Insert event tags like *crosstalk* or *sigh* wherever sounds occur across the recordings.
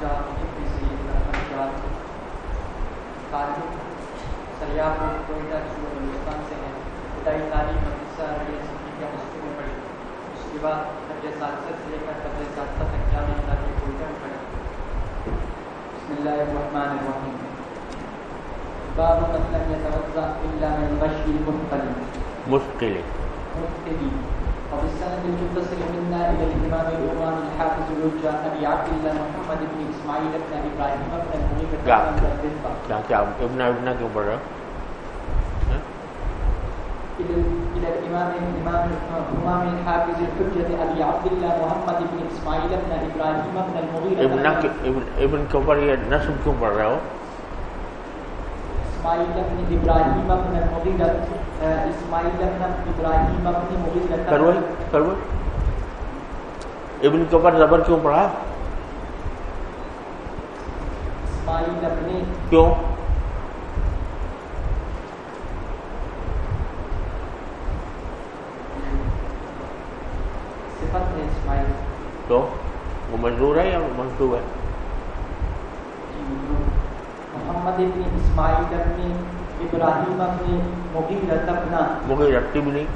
شاہ مجھے سید احمد شاہ تعلق سریاپور کوئٹہ صوبہ بلوچستان سے ہیں ابتدائی تعلیم مدرسہ ریا سندھی کے مسجد میں پڑھی اس کے بعد درجہ سادسہ سے لے کر درجہ سادسہ تک جامعہ اسلامیہ کوئٹہ میں پڑھی بسم اللہ الرحمن الرحیم۔ باب من لم يتوضا الا من غش المنقل مشکل مبتدي وبالسند المتصل منا الى الامام الامام الحافظ الرجا ابي عبد الله محمد بن اسماعيل بن ابراهيم بن المغيرة کیا کیا ابن ابن کیوں پڑھ ہاں؟ الى الامام الامام الامام الحافظ الحجة ابي عبد الله محمد بن اسماعيل بن ابراهيم بن المغيرة ابن ابن کے اوپر یہ نصب کیوں پڑھ رہے ہو بن ابراهيم بن المغيرة. کروئی کروئی؟ ابن کے اوپر زبر کیوں پڑھا کیوں؟ صفت ہے اسماعیل۔ تو؟ وہ منظور ہے یا منصوب ہے؟ محمد ابن اسماعیل ابن ابراہیم ابن مغیرت ابن مجھے رکھتی بھی نہیں۔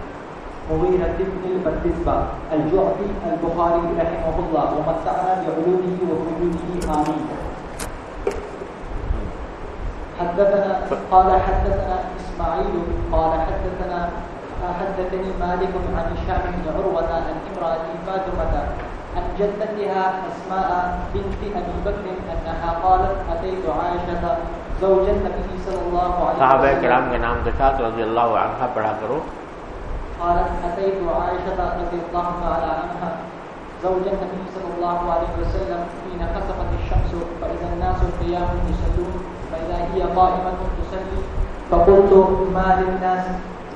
مغیرت ابن البتسبہ الجعفی البخاری رحمہ اللہ ومسعنا بعلومه وفجوده آمین۔ حدثنا قال حدثنا اسماعيل قال حدثنا حدثني مالك عن هشام بن عروة عن امرأة فاطمة عن جدتها أسماء بنت أبي بكر أنها قالت أتيت عائشة زوج النبي صلى الله عليه صحابہ وسلم کرام کے نام کے ساتھ رضی اللہ عنہ پڑھا کرو۔ قالت أتيت عائشة رضي الله تعالى عنها زوج النبي صلى الله عليه وسلم حين خسفت الشمس فإذا الناس قيام يصلون فإذا هي قائمة تصلي فقلت ما للناس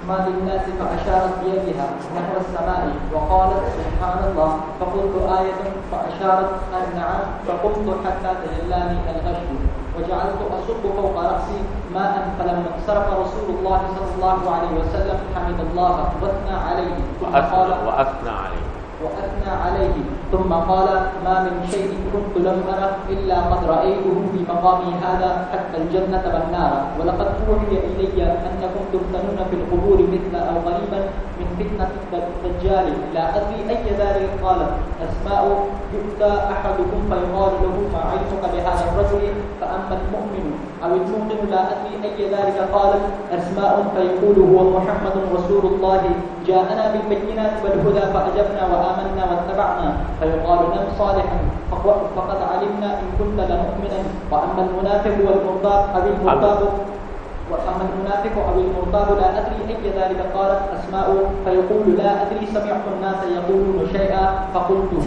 ما للناس؟ فأشارت بيدها نحو السماء وقالت سبحان الله فقلت آية فأشارت أن نعم فقمت حتى تجلاني الغش وجعلت أصب فوق رأسي ماء فلما انصرف رسول الله صلى الله عليه وسلم. حمد الله. واثنى عليه. ثم قال وأثنى علیہ وأثنى عليه. ثم قال ما من شيء كنت لم أره إلا قد رأيته في مقامي هذا حتى الجنة والنار. ولقد أوحي إلي أنكم تفتنون في القبور مثل أو قريبا فتنة الدجال. لا أدري أي ذلك. قالت أسماء يؤتى أحدكم فيقال له، ما علمك بهذا الرجل؟ فأما المؤمن أو المؤمن، لا أدري أي ذلك. قالت أسماء فيقول، هو محمد رسول الله. جاءنا بالبينات والهدى فأجبنا وآمنا واتبعنا. فيقال نم صالحا فقد علمنا إن كنت لمؤمنا. وأما المنافق والمرتاب أو المرتاب وأما المنافق أو المرتاب لا أدري أي ذلك قالت أسماء فيقول لا أدري سمعت الناس يقولون شيئا فقلته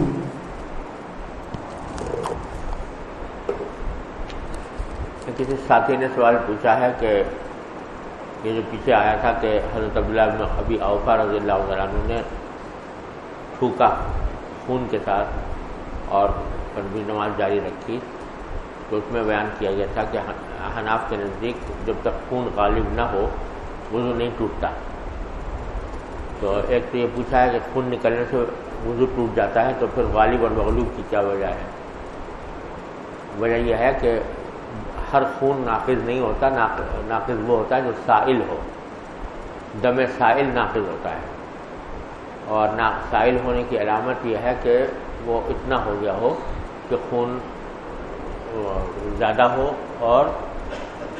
کسی ساتھی نے سوال پوچھا ہے کہ یہ جو پیچھے آیا تھا کہ حضرت عبداللہ بن ابی اوفا رضی اللہ عنہ نے تھوکا خون کے ساتھ اور پھر بھی نماز جاری رکھی تو اس میں بیان کیا گیا تھا کہ حناف کے نزدیک جب تک خون غالب نہ ہو، وضو نہیں ٹوٹتا۔ تو ایک تو یہ پوچھا ہے کہ خون نکلنے سے وضو ٹوٹ جاتا ہے تو پھر غالب اور مغلوب کی کیا وجہ ہے؟ وجہ یہ ہے کہ ہر خون ناقض نہیں ہوتا ناقض وہ ہوتا ہے جو سائل ہو۔ دم سائل ناقض ہوتا ہے۔ اور نا، سائل ہونے کی علامت یہ ہے کہ وہ اتنا ہو گیا ہو کہ خون زیادہ ہو اور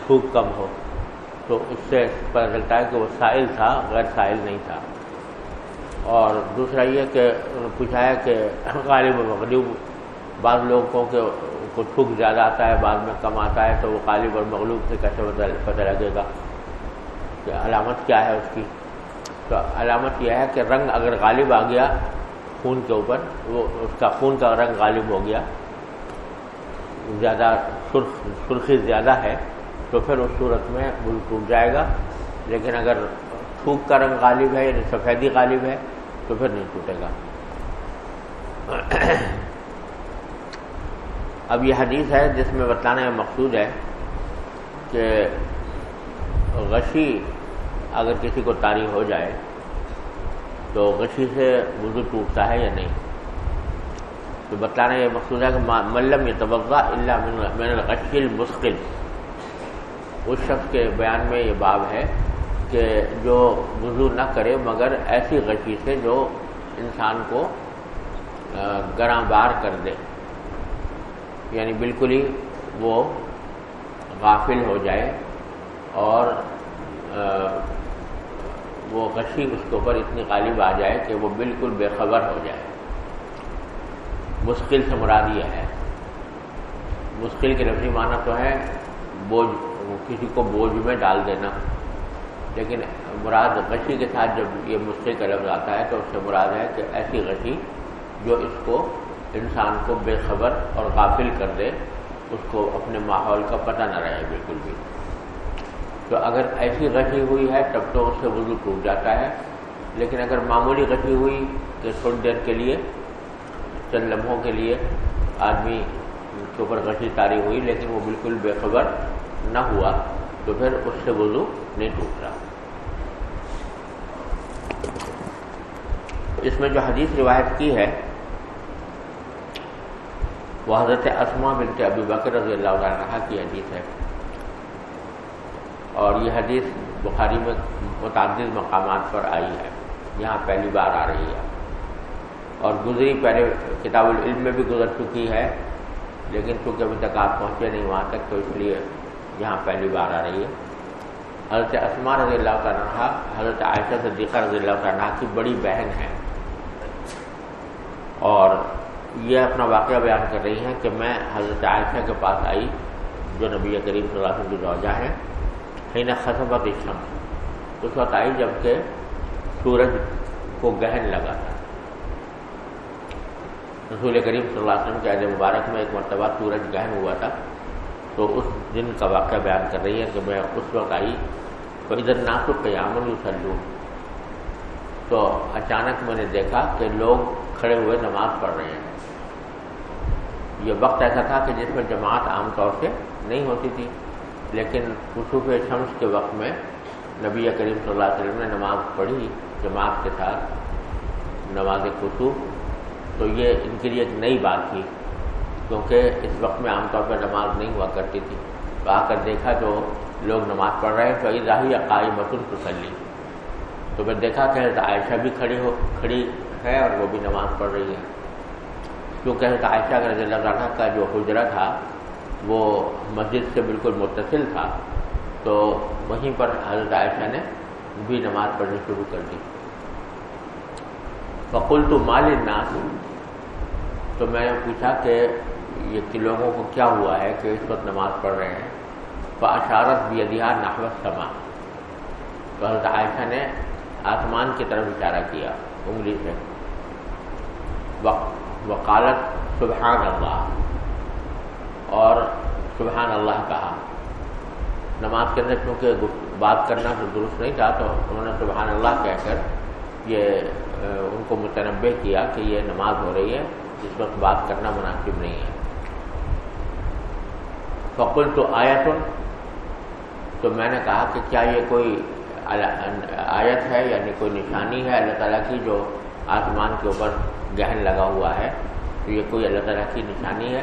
تھوک کم ہو۔ تو اس سے پتہ چلتا ہے کہ وہ سائل تھا، غیر سائل نہیں تھا۔ اور دوسرا یہ کہ پوچھا ہے کہ غالب و مغلوب، بعض لوگوں کے کو تھوک زیادہ آتا ہے بعد میں کم آتا ہے، تو وہ غالب اور مغلوب سے کیسے پتہ لگے گا کہ علامت کیا ہے اس کی؟ تو علامت یہ ہے کہ رنگ اگر غالب آ گیا خون کے اوپر، وہ اس کا خون کا رنگ غالب ہو گیا۔ زیادہ سرخ سرخی زیادہ ہے، تو پھر اس صورت میں بل ٹوٹ جائے گا۔ لیکن اگر تھوک کا رنگ غالب ہے یعنی سفیدی غالب ہے، تو پھر نہیں ٹوٹے گا۔ اب یہ حدیث ہے جس میں بتلانا یہ مقصود ہے کہ غشی اگر کسی کو تاری ہو جائے تو غشی سے وضو ٹوٹتا ہے یا نہیں؟ تو بتلانا یہ مقصود ہے کہ ملم یہ توقع اللہ من الغشل مسقل اس شخص کے بیان میں یہ باب ہے کہ جو وضو نہ کرے مگر ایسی غشی سے جو انسان کو گراں بار کر دے۔ یعنی بالکل ہی وہ غافل ہو جائے اور وہ غشی اس کے اوپر اتنی غالب آ جائے کہ وہ بالکل بے خبر ہو جائے۔ مشکل سے مراد یہ ہے۔ مشکل کے لفظی معنی تو ہے بوجھ، کسی کو بوجھ میں ڈال دینا۔ لیکن مراد غشی کے ساتھ جب یہ مشکل کا لفظ آتا ہے تو اس سے مراد ہے کہ ایسی غشی جو اس کو انسان کو بے خبر اور غافل کر دے، اس کو اپنے ماحول کا پتہ نہ رہے بالکل بھی۔ تو اگر ایسی غشی ہوئی ہے تب تو اس سے وضو ٹوٹ جاتا ہے۔ لیکن اگر معمولی غشی ہوئی کہ تھوڑی دیر کے لیے چند لمحوں کے لیے آدمی کے اوپر غشی تاری ہوئی، لیکن وہ بالکل بے خبر نہ ہوا، تو پھر اس سے وضو نہیں ٹوٹ رہا۔ اس میں جو حدیث روایت کی ہے، وہ حضرت اسما بنت ابی بکر رضی اللہ عنہ کی حدیث ہے۔ اور یہ حدیث بخاری میں متعدد مقامات پر آئی ہے۔ یہاں پہلی بار آ رہی ہے۔ اور گزری، پہلے کتاب العلم میں بھی گزر چکی ہے، لیکن چونکہ ابھی تک آپ پہنچے نہیں وہاں تک، تو اس لیے یہاں پہلی بار آ رہی ہے۔ حضرت اسما رضی اللہ عنہ، حضرت عائشہ صدیقہ رضی اللہ عنہ کی بڑی بہن ہے اور یہ اپنا واقعہ بیان کر رہی ہیں کہ میں حضرت عائشہ کے پاس آئی، جو نبی کریم صلی اللہ علیہ وسلم کی روجہ ہے حین خصبت شمس اس وقت آئی جبکہ سورج کو گہن لگا تھا۔ رسول کریم صلی اللہ علیہ وسلم کے عید مبارک میں ایک مرتبہ سورج گہن ہوا تھا۔ تو اس دن کا واقعہ بیان کر رہی ہے کہ میں اس وقت آئی تو ادھر ناسک قیام السلو تو اچانک میں نے دیکھا کہ لوگ کھڑے ہوئے نماز پڑھ رہے ہیں۔ یہ وقت ایسا تھا کہ جس میں جماعت عام طور سے نہیں ہوتی تھی، لیکن خصوص شمس کے وقت میں نبی کریم صلی اللہ علیہ وسلم نے نماز پڑھی جماعت کے ساتھ، نماز خصوص تو یہ ان کے لیے ایک نئی بات تھی، کیونکہ اس وقت میں عام طور پر نماز نہیں ہوا کرتی تھی۔ تو آ کر دیکھا تو لوگ نماز پڑھ رہے ہیں، تو راہی عقائی متن تسلی۔ تو میں دیکھا کہ عائشہ بھی کھڑی ہو، کھڑی ہے اور وہ بھی نماز پڑھ رہی ہے کیونکہ حضرت عائشہ رضی اللہ عنہ کا جو حجرہ تھا، وہ مسجد سے بالکل متصل تھا۔ تو وہیں پر حضرت عائشہ نے بھی نماز پڑھنی شروع کر دی۔ فقول تو مال الناس تو میں نے پوچھا کہ یہ کہ لوگوں کو کیا ہوا ہے کہ اس وقت نماز پڑھ رہے ہیں؟ تو اشارت بھی ادیا نحوت سما تو حضرت عائشہ نے آسمان کی طرف اشارہ کیا، انگلی سے۔ وقالت سبحان اللہ اور سبحان اللہ کہا۔ نماز کے اندر کیونکہ بات کرنا تو درست نہیں تھا، تو انہوں نے سبحان اللہ کہہ کر یہ ان کو متنوع کیا کہ یہ نماز ہو رہی ہے۔ جس وقت بات کرنا مناسب نہیں ہے۔ فقل تو آیت، تو میں نے کہا کہ کیا یہ کوئی آیت ہے یعنی کوئی نشانی ہے اللہ تعالیٰ کی جو آسمان کے اوپر گہن لگا ہوا ہے؟ تو یہ کوئی اللہ تعالیٰ کی نشانی ہے؟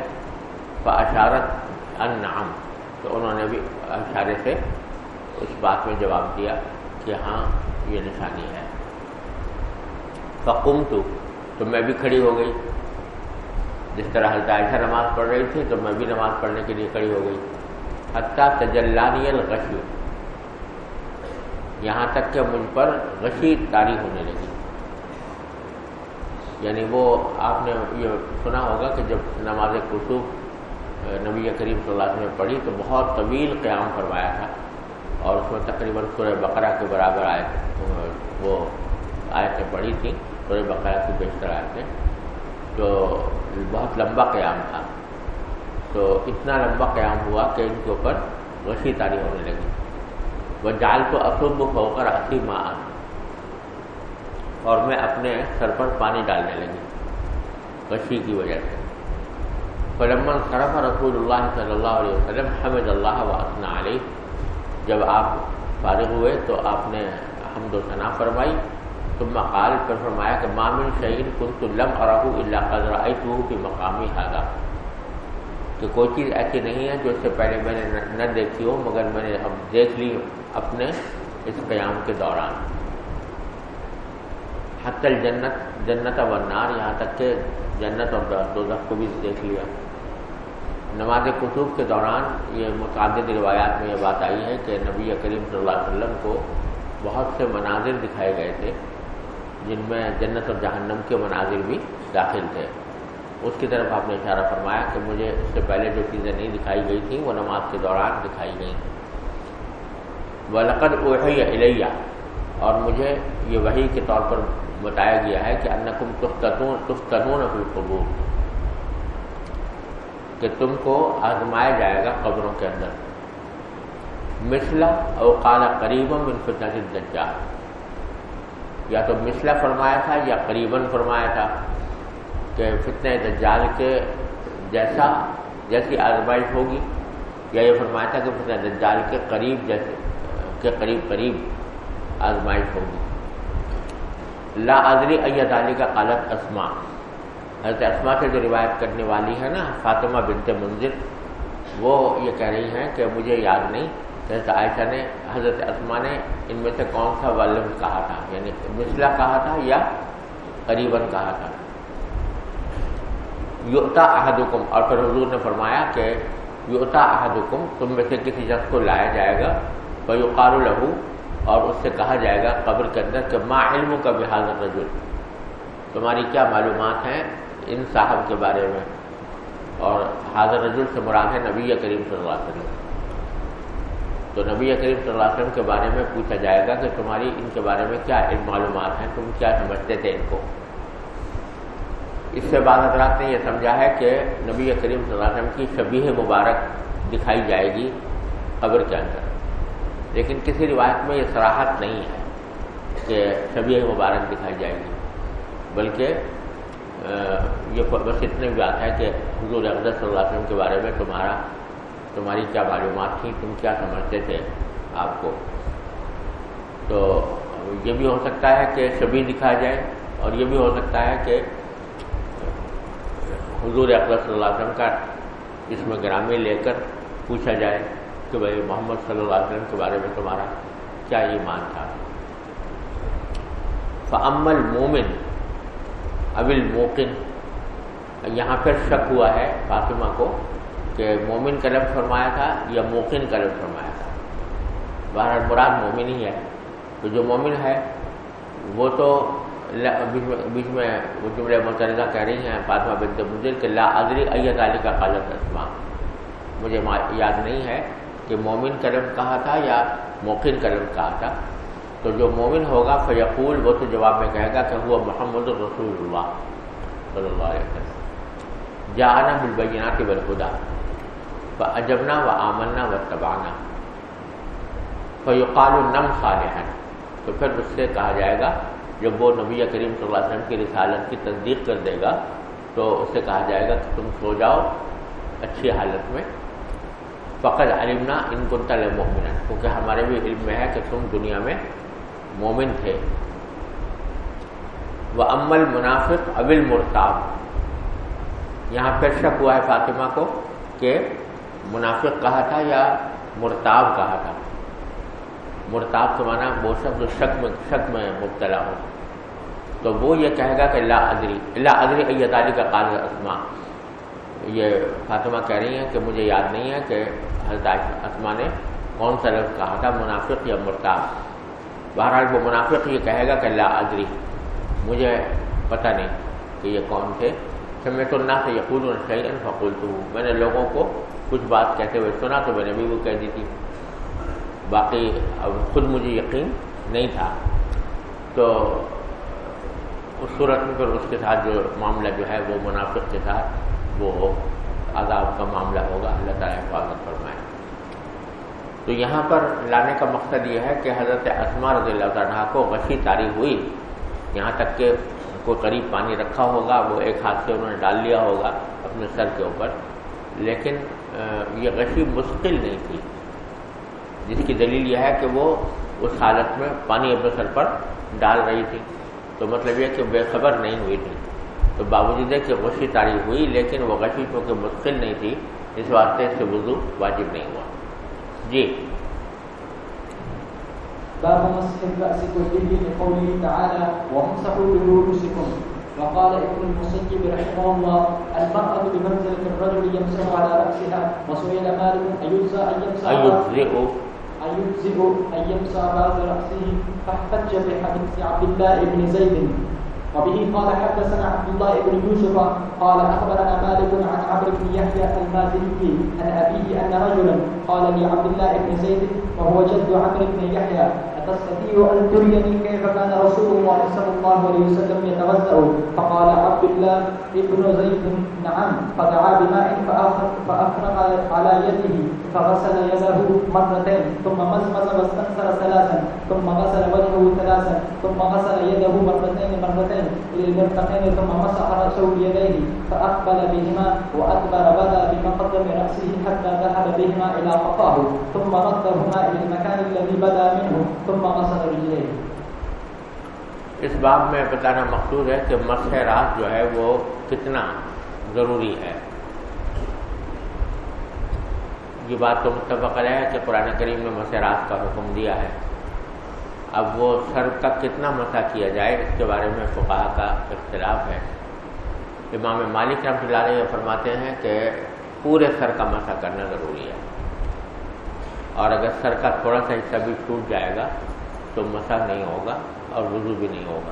اشارت انعام تو انہوں نے بھی اشارے سے اس بات میں جواب دیا کہ ہاں یہ نشانی ہے۔ فقم تو میں بھی کھڑی ہو گئی۔ جس طرح حضرت عائشہ نماز پڑھ رہی تھی، تو میں بھی نماز پڑھنے کے لیے کھڑی ہو گئی۔ حتیٰ تجلانی الغشی۔ یہاں تک کہ مجھ پر غشی تاری ہونے لگی۔ یعنی وہ، آپ نے یہ سنا ہوگا کہ جب نماز کسوف نبی کریم صلی اللہ علیہ وسلم نے پڑھی، تو بہت طویل قیام فرمایا تھا۔ اور اس میں تقریباً سورہ بقرہ کے برابر آئے وہ آیتیں پڑھی تھیں۔ سورہ بقرہ کی بیشتر آیتیں۔ تو بہت لمبا قیام تھا۔ تو اتنا لمبا قیام ہوا کہ ان کے اوپر وسیع تاری ہونے لگی۔ وہ جال تو اصوب ہو کر اسی ماہ اور میں اپنے سر پر پانی ڈالنے لگی۔ کشی کی وجہ سے۔ فلمن صرف رسول اللہ صلی اللہ علیہ وسلم، حمد اللہ وسن علیہ۔ جب آپ فارغ ہوئے تو آپ نے حمد و ثنا فرمائی۔ تم مقال پر فرمایا کہ مامن شعین کن تو لم ارحو اللہ قدر کی مقامی حاضہ کہ کوئی چیز ایسی نہیں ہے جو اس سے پہلے میں نے نہ دیکھی ہو، مگر میں نے اب دیکھ لی اپنے اس قیام کے دوران۔ حت الجنت، جنت و نار یہاں تک کہ جنت اور دوزخ کو بھی دیکھ لیا۔ نماز کتب کے دوران یہ متعدد روایات میں یہ بات آئی ہے کہ نبی کریم صلی اللہ علیہ وسلم کو بہت سے مناظر دکھائے گئے تھے۔ جن میں جنت اور جہنم کے مناظر بھی داخل تھے۔ اس کی طرف آپ نے اشارہ فرمایا کہ مجھے اس سے پہلے جو چیزیں نہیں دکھائی گئی تھیں، وہ نماز کے دوران دکھائی گئی وہ لقد اوہی الیہ اور مجھے یہ وہی کے طور پر بتایا گیا ہے کہ انکم تفتنون تفتنون فی القبور۔ کہ تم کو آزمایا جائے گا قبروں کے اندر۔ مثلا او قال قریب من فتنة الدجال۔ یا تو مثلا فرمایا تھا یا قریباً فرمایا تھا کہ فتنہ دجال کے جیسا جیسی آزمائش ہوگی یا یہ فرمایا تھا کہ فتنہ دجال کے قریب جیسے کے قریب قریب آزمائش ہوگی۔ لا ادری ایت علی کا قالت اسما حضرت اسما سے جو روایت کرنے والی ہے نا، فاطمہ بنت منظر وہ یہ کہہ رہی ہیں کہ مجھے یاد نہیں حضرت عائشہ نے، حضرت اسما نے، ان میں سے کون سا ولم کہا تھا؟ یعنی مسئلہ کہا تھا یا قریباً کہا تھا؟ یوتا احدکم، اور پھر حضور نے فرمایا کہ یوتا احدکم، تم میں سے کسی شخص کو لایا جائے گا فیقار لہو، اور اس سے کہا جائے گا قبر کے اندر کہ ما علم کا بھی حاضر رجول تمہاری کیا معلومات ہیں ان صاحب کے بارے میں؟ اور حاضر رجول سے مراد ہے نبی کریم صلی اللہ علیہ وسلم۔ تو نبی کریم صلی اللہ علیہ وسلم کے بارے میں پوچھا جائے گا کہ تمہاری ان کے بارے میں کیا معلومات ہیں؟ تم کیا سمجھتے تھے ان کو؟ اس سے بعد حضرات نے یہ سمجھا ہے کہ نبی کریم صلی اللہ علیہ وسلم کی شبیہ مبارک دکھائی جائے گی قبر کے اندر۔ لیکن کسی روایت میں یہ سراحت نہیں ہے کہ شبیہ مبارک دکھائی جائے گی، بلکہ یہ بس اتنے بھی بات ہے کہ حضور اقدس صلی اللہ علیہ وسلم کے بارے میں تمہارا تمہاری کیا معلومات تھیں؟ تم کیا سمجھتے تھے آپ کو؟ تو یہ بھی ہو سکتا ہے کہ شبی دکھا جائے اور یہ بھی ہو سکتا ہے کہ حضور اقبال صلی اللہ علیہ وسلم کا اس میں گرامی لے کر پوچھا جائے کہ بھائی محمد صلی اللہ علیہ وسلم کے بارے میں تمہارا کیا ایمان تھا؟ فعمل مومن ابل موقن یہاں پھر شک ہوا ہے فاطمہ کو کہ مومن کا لفظ فرمایا تھا یا موقن کا لفظ فرمایا تھا۔ بہرحال مراد مومن ہی ہے۔ تو جو مومن ہے، وہ تو بیچ میں وہ جملے مترجہ کہہ رہی ہیں، فاطمہ بنت مجر کہ لا ادری ایت علی کا قالت اسما مجھے یاد نہیں ہے کہ مومن کرم کہا تھا یا موقن کرم کہا تھا۔ تو جو مومن ہوگا، فیقول، وہ تو جواب میں کہے گا کہ وہ محمد الرسول اللہ صلی اللہ علیہ وسلم۔ جانا بالبینات بالخدا اجبنا و آمنا و تبانا فیقال النم صالح تو پھر اس سے کہا جائے گا، جب وہ نبی کریم صلی اللہ علیہ وسلم کی رسالت کی تصدیق کر دے گا، تو اس سے کہا جائے گا کہ تم سو جاؤ اچھی حالت میں. فقط علمنا ان کو تل مومن کیونکہ ہمارے بھی علم میں ہے کہ تم دنیا میں مومن تھے. وہ امل منافق ابل مرتاب یہاں پھر شک ہوا ہے فاطمہ کو کہ منافق کہا تھا یا مرتاب کہا تھا؟ مرتاب کے معنی وہ شخص جو شک میں شک میں مبتلا ہو۔ تو وہ یہ کہے گا کہ لا ادری لا ادری ایتاری کا قال اسما یہ فاطمہ کہہ رہی ہیں کہ مجھے یاد نہیں ہے کہ حضرت اسما نے کون سا لفظ کہا تھا، منافق یا مرتاب۔ بہرحال وہ منافق یہ کہے گا کہ لا ادری۔ مجھے پتہ نہیں کہ یہ کون تھے۔ کہ میں تو نہ سے یقول الشعین فقول تو میں نے لوگوں کو کچھ بات کہتے ہوئے سنا تو میں نے بھی وہ کہہ دی تھی۔ باقی اب خود مجھے یقین نہیں تھا۔ تو اس صورت میں پھر اس کے ساتھ جو معاملہ جو ہے وہ منافق کے ساتھ وہ عذاب کا معاملہ ہوگا۔ اللہ تعالیٰ حفاظت فرمائے۔ تو یہاں پر لانے کا مقصد یہ ہے کہ حضرت اسما رضی اللہ تعالیٰ کو غشی تاری ہوئی۔ یہاں تک کہ کوئی قریب پانی رکھا ہوگا، وہ ایک ہاتھ سے انہوں نے ڈال لیا ہوگا اپنے سر کے اوپر۔ لیکن یہ غشی مشکل نہیں تھی۔ جس کی دلیل یہ ہے کہ وہ اس حالت میں پانی اپنے سر پر ڈال رہی تھی۔ تو مطلب یہ کہ بے خبر نہیں ہوئی تھی۔ تو باوجود ہے کہ غشی تاریخ ہوئی، لیکن وہ غشی چونکہ مشکل نہیں تھی۔ اس واسطے سے وضو واجب نہیں ہوا۔ جی۔ باب مسح الرأس كله لقوله تعالى، وامسحوا برؤوسكم وقال ابن المسيب رحمه الله المرأة بمنزلة الرجل يمسح على رأسها وسئل مالك أيجزى أن يمسح أيجزئ أيجزئ أن يمسح بعض رأسه؟ فاحتج بحديث عبد الله بن زيد. وبه قال حدثنا عبد الله بن يوسف قال اخبرنا مالك عن عمرو بن يحيى المازني عن ابيه ان رجلا قال لعبد الله بن زيد وهو جد عمرو بن يحيى أتستطيع أن تريني كيف كان رسول الله صلى الله عليه وسلم يتوضأ؟ فقال، عبد الله ابن زيد، نعم. فدعا بماء فأفرغ على يده، فغسل يده مرتين، ثم مزمز واستنثر ثلاثا، ثم غسل وجهه ثلاثا، ثم غسل يده مرتين مرتين إلى المرفقين ثم مسح رأسه بيديه، فأقبل بهما وأدبر بدا بمقدم رأسه حتى ذهب بهما إلى قفاه ثم ردهما إلى المكان الذي بدا منه اس باب میں بتانا مقصود ہے کہ مسح رات جو ہے وہ کتنا ضروری ہے۔ یہ بات تو متفق ہے کہ قرآن کریم نے مسح رات کا حکم دیا ہے۔ اب وہ سر کا کتنا مسا کیا جائے اس کے بارے میں فقہ کا اختلاف ہے۔ امام مالک رحمۃ اللہ علیہ فرماتے ہیں کہ پورے سر کا مسا کرنا ضروری ہے۔ اور اگر سر کا تھوڑا سا حصہ بھی ٹوٹ جائے گا تو مسا نہیں ہوگا اور وضو بھی نہیں ہوگا۔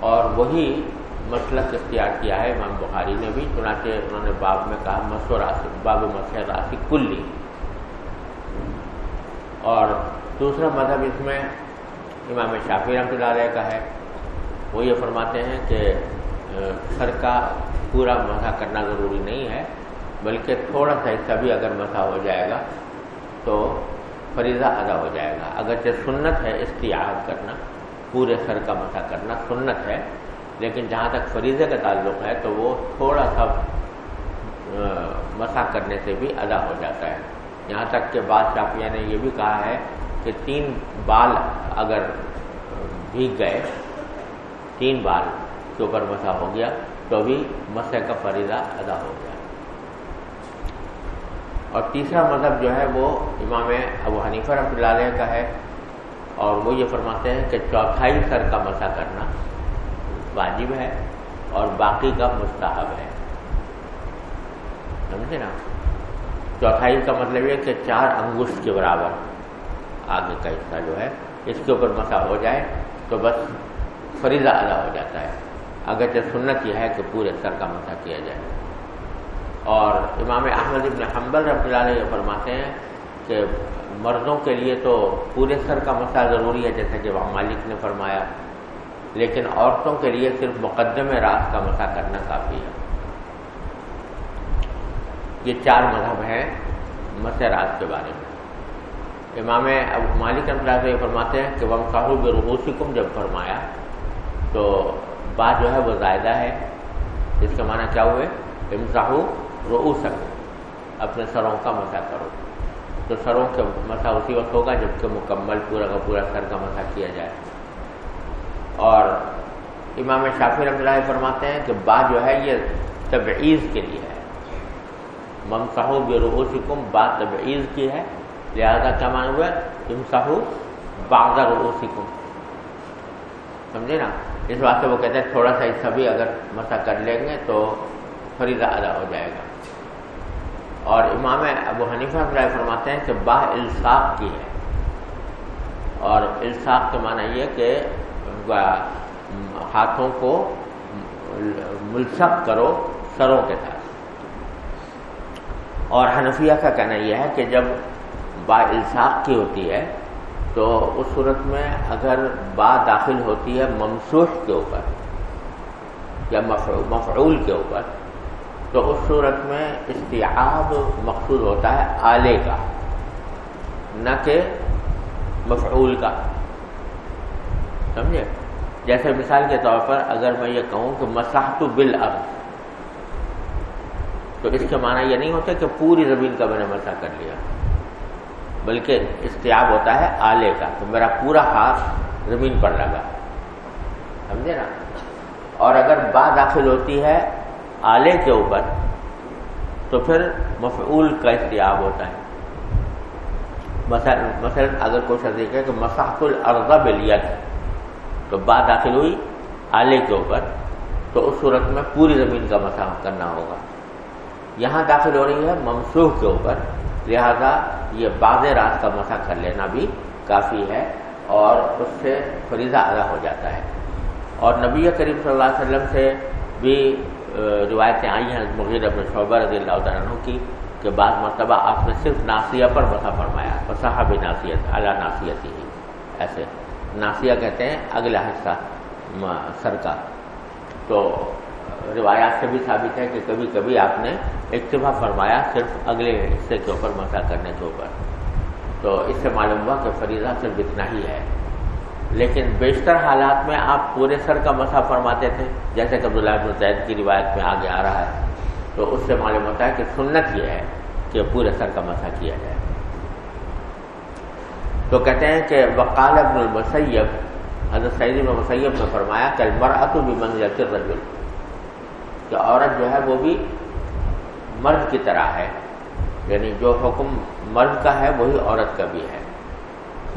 اور وہی مسلک اختیار کیا ہے امام بخاری نے بھی، چنانچہ انہوں نے باب میں کہا، مسو راسی، باب مسح راسی کلی۔ اور دوسرا مذہب اس میں امام شافی رحمۃ اللہ علیہ کا ہے۔ وہ یہ فرماتے ہیں کہ سر کا پورا مسا کرنا ضروری نہیں ہے، بلکہ تھوڑا سا حصہ بھی اگر مسا ہو جائے گا تو فریضہ ادا ہو جائے گا۔ اگرچہ سنت ہے استعاد کرنا، پورے سر کا مسا کرنا سنت ہے، لیکن جہاں تک فریضے کا تعلق ہے تو وہ تھوڑا سا مسا کرنے سے بھی ادا ہو جاتا ہے۔ یہاں تک کہ بعض شافیہ نے یہ بھی کہا ہے کہ تین بال اگر بھیگ گئے، تین بال کے اوپر مسا ہو گیا، تو بھی مسح کا فریضہ ادا ہو گیا۔ اور تیسرا مذہب جو ہے وہ امام ابو حنیفہ رحمۃ اللہ علیہ کا ہے اور وہ یہ فرماتے ہیں کہ چوتھائی سر کا مسا کرنا واجب ہے اور باقی کا مستحب ہے۔ سمجھے نا؟ چوتھائی کا مطلب یہ کہ چار انگوشت کے برابر آگے کا حصہ جو ہے اس کے اوپر مسا ہو جائے تو بس فریضہ ادا ہو جاتا ہے۔ اگرچہ سنت یہ ہے کہ پورے سر کا مسا کیا جائے۔ اور امام احمد ابن حنبل رحمۃ اللہ علیہ فرماتے ہیں کہ مردوں کے لیے تو پورے سر کا مسئلہ ضروری ہے، جیسا کہ وہاں مالک نے فرمایا۔ لیکن عورتوں کے لیے صرف مقدم راس کا مسا کرنا کافی ہے۔ یہ چار مذہب ہیں مس راس کے بارے میں۔ امام اب مالک رحمۃ اللہ علیہ فرماتے ہیں کہ وہ صاحب رحوسکم جب فرمایا تو بات جو ہے وہ زائدہ ہے۔ اس کا معنی کیا ہوئے امساحو رو سکو اپنے سروں کا مسا کرو۔ تو سروں کے مسا اسی وقت ہوگا جبکہ مکمل پورا کا پورا سر کا مسا کیا جائے۔ اور امام شافی رحمۃ اللہ فرماتے ہیں کہ بات جو ہے یہ تبعیض کے لیے ہے۔ ممساہو بے رو سکم بات تبعیض کی ہے۔ لہذا کیا مان ہوا؟ امساہو باغ رو سکم سمجھے نا؟ اس بات سے وہ کہتے ہیں تھوڑا سا حصہ بھی اگر مسا کر لیں گے تو فریضہ ادا ہو جائے گا۔ اور امام ابو حنیفہ رائے فرماتے ہیں کہ باہ الصاف کی ہے۔ اور الصاف کے معنی یہ کہ ہاتھوں کو ملسق کرو سروں کے ساتھ۔ اور حنفیہ کا کہنا یہ ہے کہ جب با الصاف کی ہوتی ہے، تو اس صورت میں اگر با داخل ہوتی ہے ممسوح کے اوپر یا مفعول کے اوپر تو اس صورت میں استعاب مقصود ہوتا ہے آلے کا، نہ کہ مفعول کا۔ سمجھے؟ جیسے مثال کے طور پر اگر میں یہ کہوں کہ مساحت بل تو اس کے معنی یہ نہیں ہوتا کہ پوری زمین کا میں نے مسا کر لیا، بلکہ استیاب ہوتا ہے آلے کا، تو میرا پورا ہاتھ زمین پر لگا۔ سمجھے نا؟ اور اگر با داخل ہوتی ہے آلے کے اوپر، تو پھر مفعول کا استیاب ہوتا ہے۔ مثلا اگر کوئی شخص دیکھے کہ مساحت الرضا بلیت تو با داخل ہوئی آلے کے اوپر، تو اس صورت میں پوری زمین کا مساح کرنا ہوگا۔ یہاں داخل ہو رہی ہے ممسوخ کے اوپر، لہذا یہ بعض رات کا مسا کر لینا بھی کافی ہے اور اس سے فریضہ ادا ہو جاتا ہے۔ اور نبی کریم صلی اللہ علیہ وسلم سے بھی روایتیں آئی ہیں مغیر ابن شعبہ رضی اللہ عنہ کی، کہ بعض مرتبہ آپ نے صرف ناسیہ پر مسا فرمایا مساحہ بھی ناسیت اعلیٰ ناسیتی ہی، ایسے۔ ناسیہ کہتے ہیں اگلا حصہ سر کا۔ تو روایات سے بھی ثابت ہے کہ کبھی کبھی آپ نے اکتفا فرمایا صرف اگلے حصے کے اوپر، مسا کرنے کے اوپر۔ تو اس سے معلوم ہوا کہ فریضہ صرف اتنا ہی ہے۔ لیکن بیشتر حالات میں آپ پورے سر کا مسا فرماتے تھے، جیسے کہ عبداللہ بن زید کی روایت میں آگے آ رہا ہے۔ تو اس سے معلوم ہوتا ہے کہ سنت یہ ہے کہ پورے سر کا مسا کیا جائے۔ تو کہتے ہیں کہ وقال ابن المسیب، حضرت سعید ابن مسیب نے فرمایا کہ المرأت بھی منزلت الرجل، کہ عورت جو ہے وہ بھی مرد کی طرح ہے یعنی جو حکم مرد کا ہے وہی عورت کا بھی ہے۔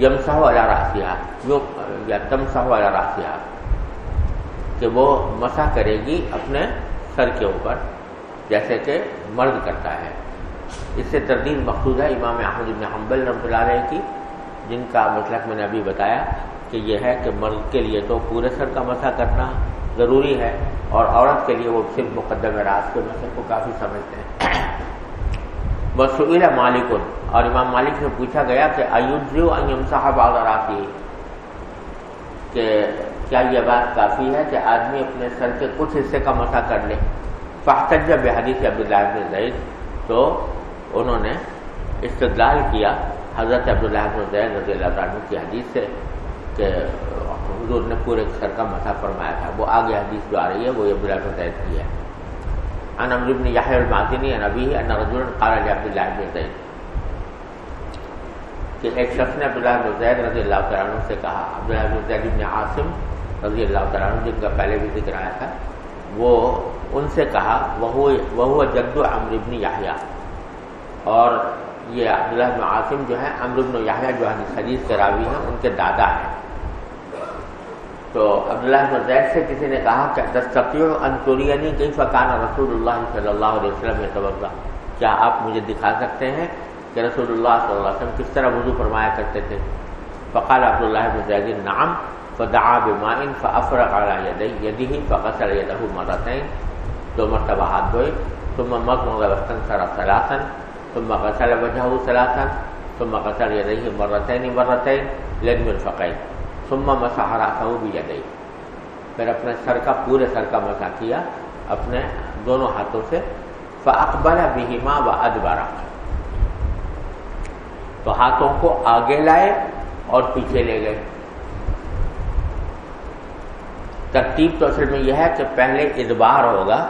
یم والا راسیہ جو یا تم والا راسیہ کہ وہ مسا کرے گی اپنے سر کے اوپر جیسے کہ مرد کرتا ہے اس سے تردید مقصود ہے امام احمد ابن حنبل رحمۃ اللہ علیہ کی جن کا مطلق میں نے ابھی بتایا کہ یہ ہے کہ مرد کے لیے تو پورے سر کا مسا کرنا ضروری ہے اور عورت کے لیے وہ صرف مقدم راز کے مسئلے کو کافی سمجھتے ہیں بسعل مالک اور امام مالک سے پوچھا گیا کہ ایوب صاحب آگر آتی کہ کیا یہ بات کافی ہے کہ آدمی اپنے سر کے کچھ حصے کا مسا کر لے فاحتج بحدیث عبداللہ بن زید تو انہوں نے استدلال کیا حضرت عبداللہ بن زید رضی اللہ عنہ کی حدیث سے کہ حضور نے پورے سر کا مسا فرمایا تھا وہ آگے حدیث جو آ رہی ہے وہ عبداللہ بن زید کی ہے ان امر بن یحیی المازنی ان ابی ان رجل قال عبداللہ بن زید کہ ایک شخص نے عبداللہ بن زید رضی اللہ تعالیٰ عنہ سے کہا عبداللہ بن زید بن عاصم رضی اللہ تعالیٰ عنہ جن کا پہلے بھی ذکر آیا تھا، وہ ان سے کہا وہ جد امر ابن یاہیا اور یہ عبداللہ بن عاصم جو ہے امر ابن یاہیا جو حدیث کے راوی ہیں، ان کے دادا ہیں۔ تو عبداللہ بن زید سے کسی نے کہا کہ دستقی انتورینی کئی فقان رسول اللہ صلی اللہ علیہ وسلم توقع کیا آپ مجھے دکھا سکتے ہیں کہ رسول اللہ صلی اللہ علیہ وسلم کس طرح وضو فرمایا کرتے تھے؟ فقال عبداللہ بن زید، نعم. فدعا بمائن فافرق على يديه يده فغسل يده مرتين دو مرتبہ ہاتھ دھوئے. ثم مضمض واستنثر ثلاثا. ثم غسل وجهه ثلاثا. ثم غسل يديه مرتين مرتين للمرفقين ثم مسح راسه بيديه پھر اپنے سر کا پورے سر کا مسح کیا، اپنے دونوں ہاتھوں سے۔ فاقبل بهما وادبر تو ہاتھوں کو آگے لائے اور پیچھے لے گئے۔ ترتیب تو اصل میں یہ ہے کہ پہلے ادبار ہوگا۔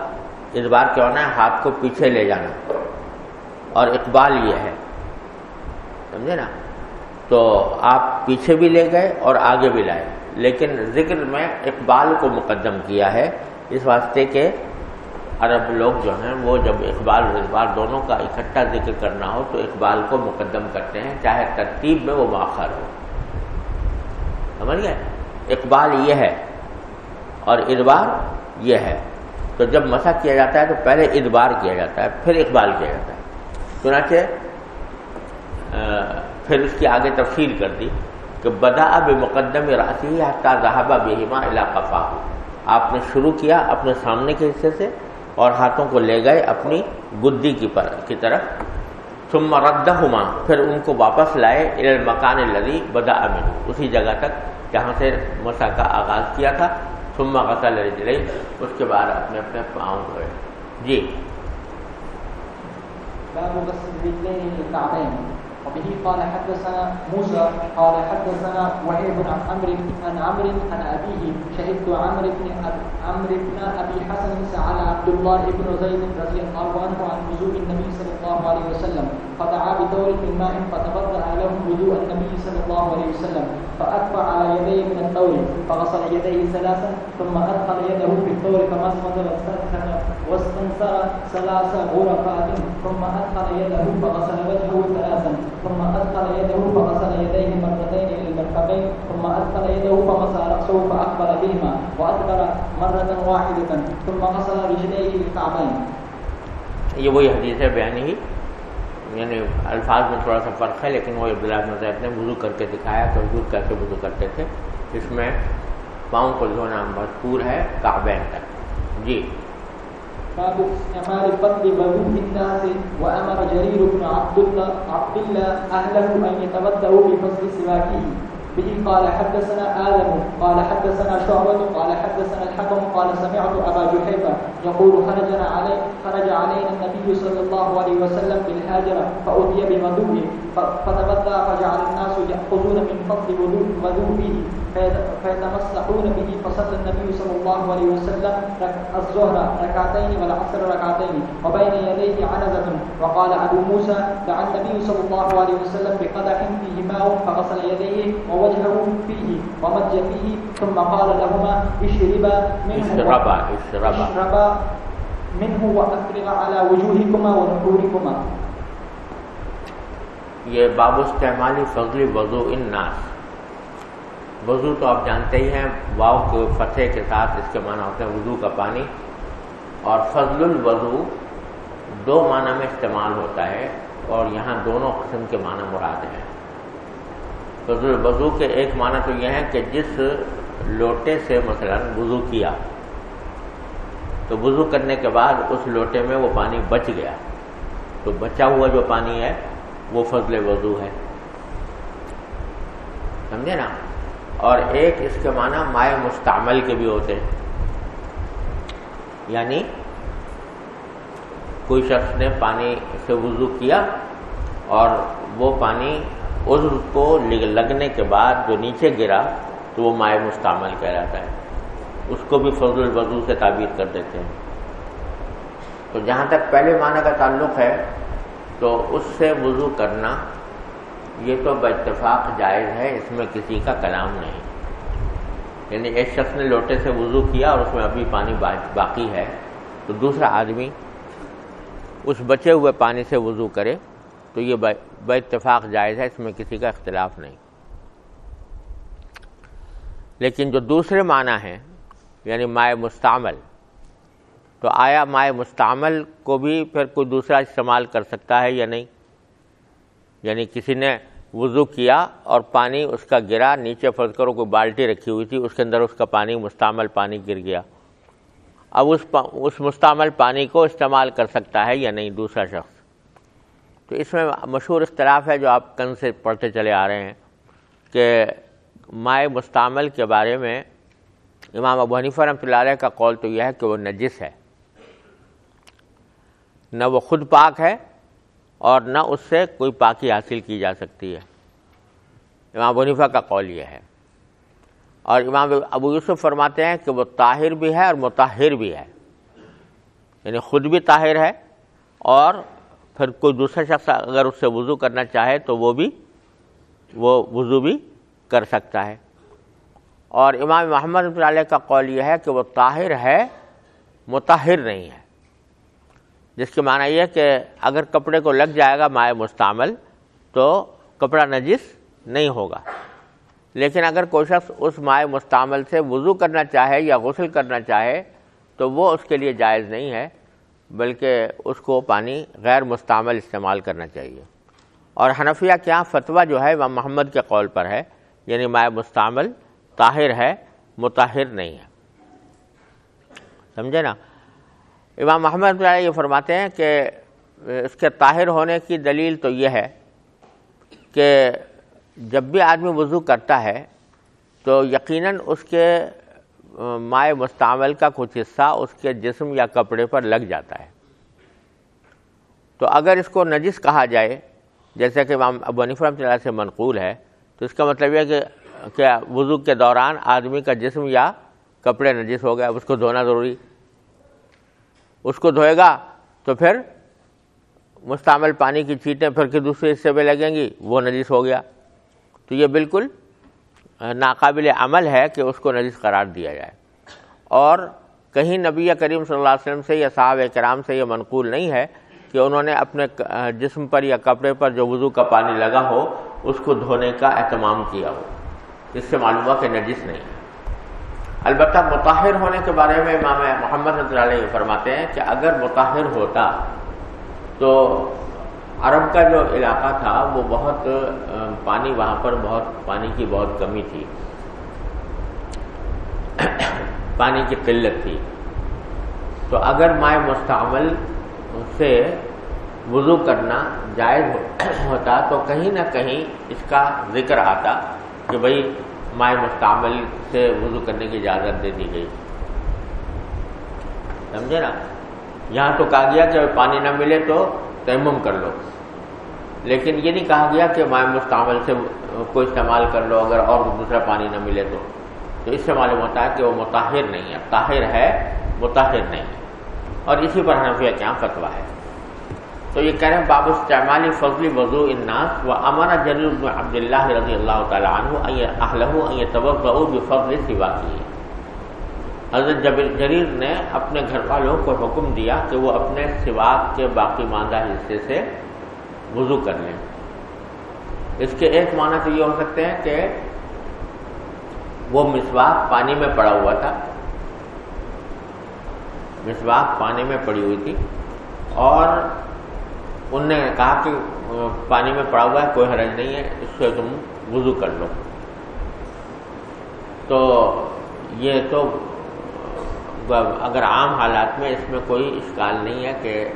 ادبار کیا ہونا ہے؟ ہاتھ کو پیچھے لے جانا۔ اور اقبال یہ ہے۔ سمجھے نا؟ تو آپ پیچھے بھی لے گئے اور آگے بھی لائے۔ لیکن ذکر میں اقبال کو مقدم کیا ہے اس واسطے کہ عرب لوگ جو ہیں وہ جب اقبال اور اقبال دونوں کا اکٹھا ذکر کرنا ہو تو اقبال کو مقدم کرتے ہیں، چاہے ترتیب میں وہ مؤخر ہو۔ سمجھ گئے؟ اقبال یہ ہے اور ادبار یہ ہے۔ تو جب مسا کیا جاتا ہے تو پہلے ادبار کیا جاتا ہے، پھر اقبال کیا جاتا ہے۔ چنانچہ پھر اس کی آگے تفصیل کر دی کہ بدا اب مقدم راسی حتیٰ ذہبہ بہما علاقہ ہو آپ نے شروع کیا اپنے سامنے کے حصے سے اور ہاتھوں کو لے گئے اپنی گدی کی پر کی طرف۔ ثم ردہما پھر ان کو واپس لائے المکان لدی بدا امن اسی جگہ تک جہاں سے مسا کا آغاز کیا تھا۔ ثم غسل رجلين اس کے بعد اپنے اپنے پاؤں دھوئے جی۔ وبه قال حدثنا موسى، قال حدثنا وهيب عن عمرو عن عمرو، عن ابيه شهدت عمرو بن عمرو بن ابي حسن سال عبد الله بن زيد رضي الله عنه عن وضوء النبي صلى الله عليه وسلم، فدعا بدور من ماء فتبرأ لهم وضوء النبي صلى الله عليه وسلم، فأتبع على يديه من الدور فغسل يديه ثلاثا، ثم أدخل يده في الدور فمسمد واستنثر ثلاث غرفات، ثم أدخل يده فغسل وجهه ثلاثا، ثم أدخل يده فغسل يديه مرتين إلى المرفقين، ثم أدخل يده فمسح رأسه فأقبل بهما وأدبر مرة واحدة، ثم غسل رجليه للكعبين یہ وہی حدیث ہے بیان ہی۔ یعنی الفاظ میں تھوڑا سا فرق ہے، لیکن وہ عبداللہ بن زید نے وضو کر کے دکھایا تو حضور کیسے وضو کرتے تھے۔ اس میں پاؤں کو دھونا مذکور ہے، کعبین تک۔ جی۔ باب استعمال فضل وضوء الناس وامر جرير بن عبد الله عبد الله اهله ان يتوضأوا بفضل سواكه. به قال حدثنا آدم، قال حدثنا شعبة، قال حدثنا الحكم، قال سمعت أبا جحيفة يقول خرجنا علي خرج علينا النبي صلى الله عليه وسلم بالهاجرة فأتي بمذوب فتبدى فجعل الناس يأخذون من فضل وذوبه فيتمسحون به فصلى النبي صلى الله عليه وسلم الظهر ركعتين والعصر ركعتين، وبين يديه عنزة، وقال أبو موسى دعا النبي صلى الله عليه وسلم بقدح فيه ماء فغسل يديه ووجهه فيه ومج فيه ثم قال لهما اشربا منه اشربا اشربا. اشربا منه وأفرغ على وجوهكما ونحوركما. یہ باب استعمالی فضل وضو الناس۔ وضو تو آپ جانتے ہی ہیں واؤ کے فتح کے ساتھ اس کے معنی ہوتے ہیں وضو کا پانی۔ اور فضل الوضو دو معنی میں استعمال ہوتا ہے اور یہاں دونوں قسم کے معنی مراد ہیں۔ فضل الوضو کے ایک معنی تو یہ ہے کہ جس لوٹے سے مثلا وضو کیا، تو وضو کرنے کے بعد اس لوٹے میں وہ پانی بچ گیا۔ تو بچا ہوا جو پانی ہے، وہ فضل وضو ہے۔ سمجھے نا؟ اور ایک اس کے معنی مائع مستعمل کے بھی ہوتے ہیں۔ یعنی کوئی شخص نے پانی سے وضو کیا اور وہ پانی عضو کو لگنے کے بعد جو نیچے گرا تو وہ مائع مستعمل کہلاتا ہے۔ اس کو بھی فضل الوضو سے تعبیر کر دیتے ہیں۔ تو جہاں تک پہلے معنی کا تعلق ہے، تو اس سے وضو کرنا، یہ تو باتفاق جائز ہے، اس میں کسی کا کلام نہیں۔ یعنی ایک شخص نے لوٹے سے وضو کیا اور اس میں ابھی پانی باقی ہے، تو دوسرا آدمی اس بچے ہوئے پانی سے وضو کرے۔ تو یہ با اتفاق جائز ہے، اس میں کسی کا اختلاف نہیں۔ لیکن جو دوسرے معنی ہیں یعنی مائع مستعمل، تو آیا مائع مستعمل کو بھی پھر کوئی دوسرا استعمال کر سکتا ہے یا نہیں؟ یعنی کسی نے وضو کیا اور پانی اس کا گرا، نیچے فرض کرو کوئی بالٹی رکھی ہوئی تھی، اس کے اندر اس کا پانی، مستعمل پانی گر گیا۔ اب اس اس مستعمل پانی کو استعمال کر سکتا ہے یا نہیں دوسرا شخص؟ تو اس میں مشہور اختلاف ہے جو آپ کن سے پڑھتے چلے آ رہے ہیں کہ مائع مستعمل کے بارے میں امام ابو حنیفہ رحمۃ اللہ علیہ کا قول تو یہ ہے کہ وہ نجس ہے۔ نہ وہ خود پاک ہے اور نہ اس سے کوئی پاکی حاصل کی جا سکتی ہے۔ امام ونیفا کا قول یہ ہے۔ اور امام ابو یوسف فرماتے ہیں کہ وہ طاہر بھی ہے اور متحر بھی ہے۔ یعنی خود بھی طاہر ہے اور پھر کوئی دوسرا شخص اگر اس سے وضو کرنا چاہے تو وہ بھی وہ وضو بھی کر سکتا ہے۔ اور امام محمد علیہ کا قول یہ ہے کہ وہ طاہر ہے متحر نہیں ہے۔ جس کے معنی یہ کہ اگر کپڑے کو لگ جائے گا مائع مستعمل تو کپڑا نجس نہیں ہوگا۔ لیکن اگر کوئی شخص اس مائع مستعمل سے وضو کرنا چاہے یا غسل کرنا چاہے تو وہ اس کے لیے جائز نہیں ہے۔ بلکہ اس کو پانی غیر مستعمل استعمال کرنا چاہیے۔ اور حنفیہ کیا فتویٰ جو ہے وہ محمد کے قول پر ہے یعنی مائع مستعمل، طاہر ہے متاہر نہیں ہے۔ سمجھے نا؟ امام محمد یہ فرماتے ہیں کہ اس کے طاہر ہونے کی دلیل تو یہ ہے کہ جب بھی آدمی وضو کرتا ہے تو یقیناً اس کے مائع مستعمل کا کچھ حصہ اس کے جسم یا کپڑے پر لگ جاتا ہے۔ تو اگر اس کو نجس کہا جائے، جیسے کہ امام ابو ابنی رحمۃ اللہ سے منقول ہے، تو اس کا مطلب یہ کہ کیا وضو کے دوران آدمی کا جسم یا کپڑے نجس ہو گیا اس کو دھونا ضروری۔ اس کو دھوئے گا تو پھر مستعمل پانی کی چیٹیں پھر کے دوسرے حصے پہ لگیں گی، وہ نجس ہو گیا۔ تو یہ بالکل ناقابل عمل ہے کہ اس کو نجس قرار دیا جائے۔ اور کہیں نبی کریم صلی اللہ علیہ وسلم سے یا صاحب کرام سے یہ منقول نہیں ہے کہ انہوں نے اپنے جسم پر یا کپڑے پر جو وضو کا پانی لگا ہو، اس کو دھونے کا اہتمام کیا ہو۔ اس سے معلوم ہوا کہ نجس نہیں ہے۔ البتہ متاہر ہونے کے بارے میں امام محمد رضی اللہ علیہ فرماتے ہیں کہ اگر متاہر ہوتا تو عرب کا جو علاقہ تھا، وہ بہت پانی وہاں پر بہت، پانی کی بہت کمی تھی۔ *coughs* پانی کی قلت تھی۔ تو اگر مائع مستعمل سے وضو کرنا جائز *coughs* ہوتا، تو کہیں نہ کہیں اس کا ذکر آتا کہ بھائی مائع مستعمل سے وضو کرنے کی اجازت دے دی گئی۔ سمجھے نا؟ یہاں تو کہا گیا کہ پانی نہ ملے تو تیمم کر لو۔ لیکن یہ نہیں کہا گیا کہ مائع مستعمل سے کوئی استعمال کر لو، اگر اور دوسرا پانی نہ ملے تو۔ تو اس سے معلوم ہوتا ہے کہ وہ متاہر نہیں ہے۔ طاہر ہے متاہر نہیں ہے۔ اور اسی پر حنفیہ کیا ہاں فتوا ہے۔ تو یہ کہہ رہے ہیں، باب استعمالی فضلی وضو الناس و امانا جلیل عبد اللہ رضی اللہ تعالیٰ عنہ اہل توقع بفضل سوا کی ہے حضرت جریر نے اپنے گھر والوں کو حکم دیا کہ وہ اپنے سواق کے باقی ماندہ حصے سے وضو کر لیں۔ اس کے ایک معنی تو یہ ہو سکتے ہیں کہ وہ مسواک پانی میں پڑا ہوا تھا۔ مسواک پانی میں پڑی ہوئی تھی۔ اور ان نے کہا کہ پانی میں پڑا ہوا ہے، کوئی حرج نہیں ہے، اس سے تم وضو کر لو۔ تو یہ تو اگر عام حالات میں اس میں کوئی اشکال نہیں ہے کہ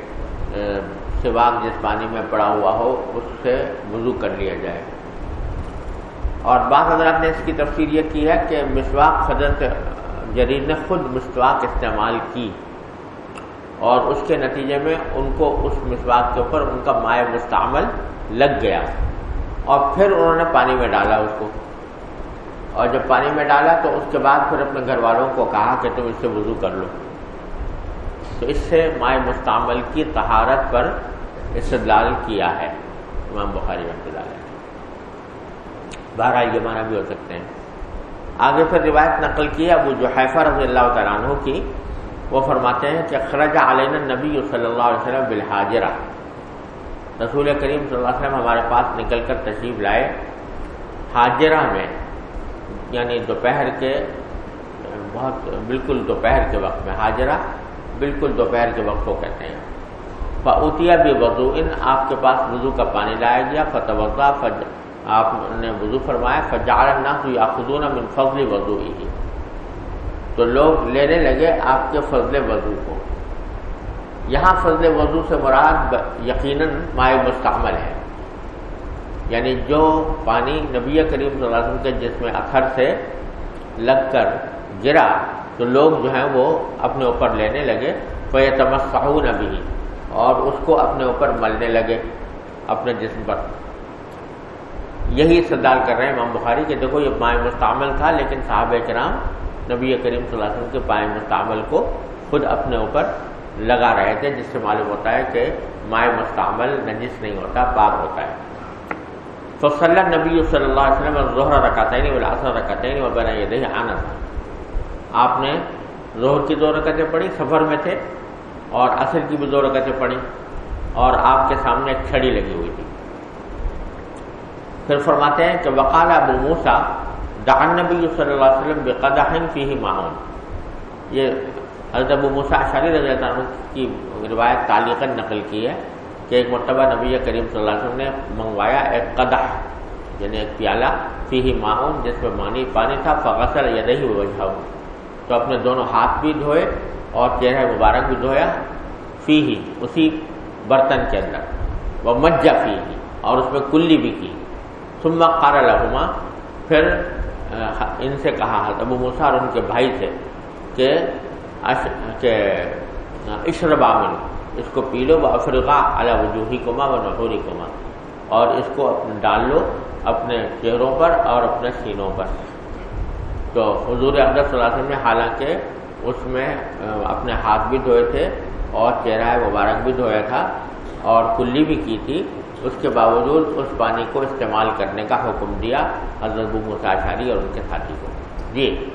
سواک جس پانی میں پڑا ہوا ہو، اس سے وضو کر لیا جائے۔ اور بعض حضرات نے اس کی تفصیل یہ کی ہے کہ مسواک حضرت جریر نے خود مسواک استعمال کی اور اس کے نتیجے میں ان کو اس مسواک کے اوپر ان کا مائع مستعمل لگ گیا اور پھر انہوں نے پانی میں ڈالا اس کو۔ اور جب پانی میں ڈالا تو اس کے بعد پھر اپنے گھر والوں کو کہا کہ تم اس سے وضو کر لو۔ تو اس سے مائع مستعمل کی طہارت پر استدلال کیا ہے۔ امام بخاری رحمۃ اللہ علیہ۔ بہرحال یہ معنی بھی ہو سکتے ہیں۔ آگے پھر روایت نقل کی ابو جو رضی اللہ تعالیٰ عنہ کی۔ وہ فرماتے ہیں کہ خرج علین نبی صلی اللہ علیہ وسلم بالحاجرہ۔ رسول کریم صلی اللہ علیہ وسلم ہمارے پاس نکل کر تشریف لائے۔ حاجرہ میں یعنی دوپہر کے بہت بالکل دوپہر کے وقت میں حاجرہ بالکل دوپہر کے وقت کو کہتے ہیں۔ فعتیہ بھی وضو ان آپ کے پاس وضو کا پانی لایا گیا فتح آپ نے وضو فرمایا فجار نہ ہوئی خدون من فضل وضو ہی تو لوگ لینے لگے آپ کے فضل وضو کو۔ یہاں فضل وضو سے مراد یقیناً مائع مستعمل ہے۔ یعنی جو پانی نبی کریم صلی اللہ علیہ وسلم کے جس میں اکھر سے لگ کر گرا، تو لوگ جو ہیں وہ اپنے اوپر لینے لگے فی تمسعون اور اس کو اپنے اوپر ملنے لگے اپنے جسم پر۔ یہی استدال کر رہے ہیں امام بخاری کہ دیکھو یہ پائے مستعمل تھا، لیکن صحابہ کرام نبی کریم صلی اللہ علیہ وسلم کے پائے مستعمل کو خود اپنے اوپر لگا رہے تھے، جس سے معلوم ہوتا ہے کہ مائع مستعمل نجس نہیں ہوتا، پاک ہوتا ہے۔ تو صلی نبی صلی اللہ علیہ وسلم ظہر رکھاتے نہیں وہ رکھاتے نہیں وہ آنا تھا آپ نے ظہر کی دو رکعتیں پڑھی، سفر میں تھے اور عصر کی بھی دو رکعتیں پڑھی اور آپ کے سامنے ایک چھڑی لگی ہوئی تھی۔ پھر فرماتے ہیں کہ وقال ابو موسا دعن نبی صلی اللہ علیہ وسلم بقدحن فی معاون یہ حضرت ابو موسا شری رضی اللہ عنہ کی روایت تعلیقاً نقل کی ہے۔ کہ ایک مرتبہ نبی کریم صلی اللہ علیہ وسلم نے منگوایا ایک قدح یعنی ایک پیالہ فی ہی معاون جس میں مانی پانی تھا، فغسل یا نہیں وجہ تو اپنے دونوں ہاتھ بھی دھوئے اور چہرہ مبارک بھی دھویا فی ہی اسی برتن کے اندر۔ وہ مجھا فی ہی اور اس میں کلی بھی کی۔ ثم قال لهما، پھر ان سے کہا ابو موسا اور ان کے بھائی سے کہ کہ اشربا من اس کو پی لو افرقہ اللہ وجوہی کما و نحوری کما اور اس کو ڈال لو اپنے چہروں پر اور اپنے سینوں پر۔ تو حضور اقدر صلی اللہ علیہ وسلم نے حالانکہ اس میں اپنے ہاتھ بھی دھوئے تھے اور چہرہ مبارک بھی دھویا تھا اور کلی بھی کی تھی۔ اس کے باوجود اس پانی کو استعمال کرنے کا حکم دیا حضرت مساشاری اور ان کے ساتھی کو۔ جی۔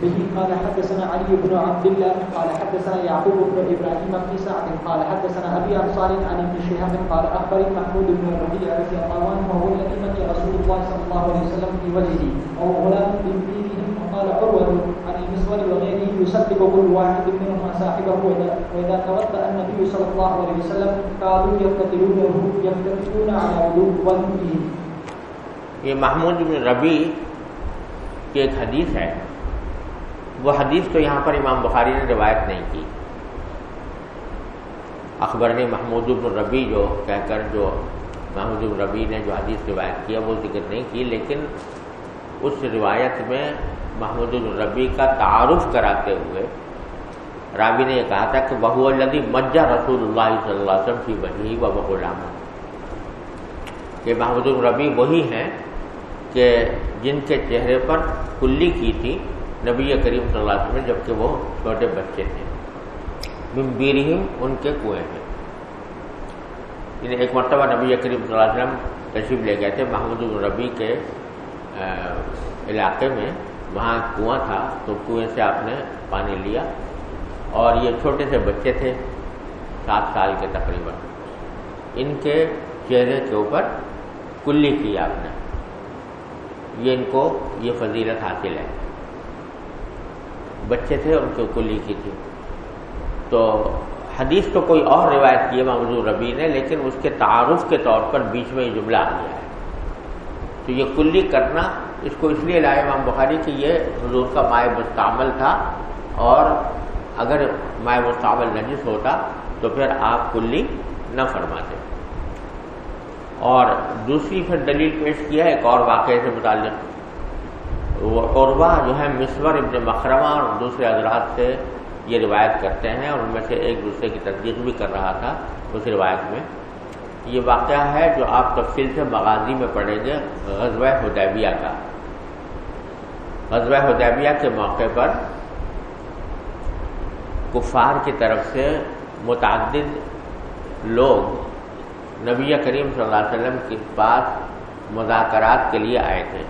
به قال حدثنا علي بن عبد الله قال حدثنا يعقوب بن ابراهيم بن سعد قال حدثنا ابي انصار عن ابن شهاب قال اخبر محمود بن ربيع رضي الله عنه وهو الذي رسول الله صلى الله عليه وسلم في وجهه، وهو غلام من دينهم، وقال عروه عن المسور وغيره يسبب كل واحد منهما صاحبه واذا توضا النبي صلى الله عليه وسلم كانوا يقتتلونه يقتتلون على وضوء وضوئه یہ محمود بن ربی کی ایک حدیث ہے۔ وہ حدیث تو یہاں پر امام بخاری نے روایت نہیں کی۔ اخبر نے محمود بن ربی جو کہہ کر جو محمود بن ربی نے جو حدیث روایت کیا وہ ذکر نہیں کی، لیکن اس روایت میں محمود بن ربی کا تعارف کراتے ہوئے رابی نے یہ کہا تھا کہ بہو الدی مجہ رسول اللہ صلی اللہ علیہ وسلم کی بہی و بہ علامہ کہ محمود الربی وہی ہیں کہ جن کے چہرے پر کلی کی تھی نبی کریم صلی اللہ علیہ وسلم جبکہ وہ چھوٹے بچے تھے۔ بمبیرہم ان کے کنویں ہیں۔ یعنی ایک مرتبہ نبی کریم صلی اللہ علیہ وسلم تشریف لے گئے تھے، محمود الربی کے علاقے میں۔ وہاں کنواں تھا، تو کنویں سے آپ نے پانی لیا۔ اور یہ چھوٹے سے بچے تھے، سات سال کے تقریباً۔ ان کے چہرے کے اوپر کلی کی آپ نے۔ یہ ان کو یہ فضیلت حاصل ہے۔ بچے تھے ان کو کلی کی تھی۔ تو حدیث تو کوئی اور روایت کی ہے محمود ربی نے، لیکن اس کے تعارف کے طور پر بیچ میں یہ جملہ آ گیا ہے۔ تو یہ کلی کرنا، اس کو اس لیے لائے امام بخاری کہ یہ حضور کا مائع مستعمل تھا اور اگر مائع مستعمل نجس ہوتا تو پھر آپ کلی نہ فرماتے۔ اور دوسری پھر دلیل پیش کیا ہے، ایک اور واقعے سے متعلق۔ عروا جو ہے مصور ابن مخرمہ اور دوسرے حضرات سے یہ روایت کرتے ہیں اور ان میں سے ایک دوسرے کی تصدیق بھی کر رہا تھا اس روایت میں۔ یہ واقعہ ہے جو آپ تفصیل سے مغازی میں پڑھیں گے، غزوہ حدیبیہ کا۔ غزوہ حدیبیہ کے موقع پر کفار کی طرف سے متعدد لوگ نبی کریم صلی اللہ علیہ وسلم کے پاس مذاکرات کے لیے آئے تھے۔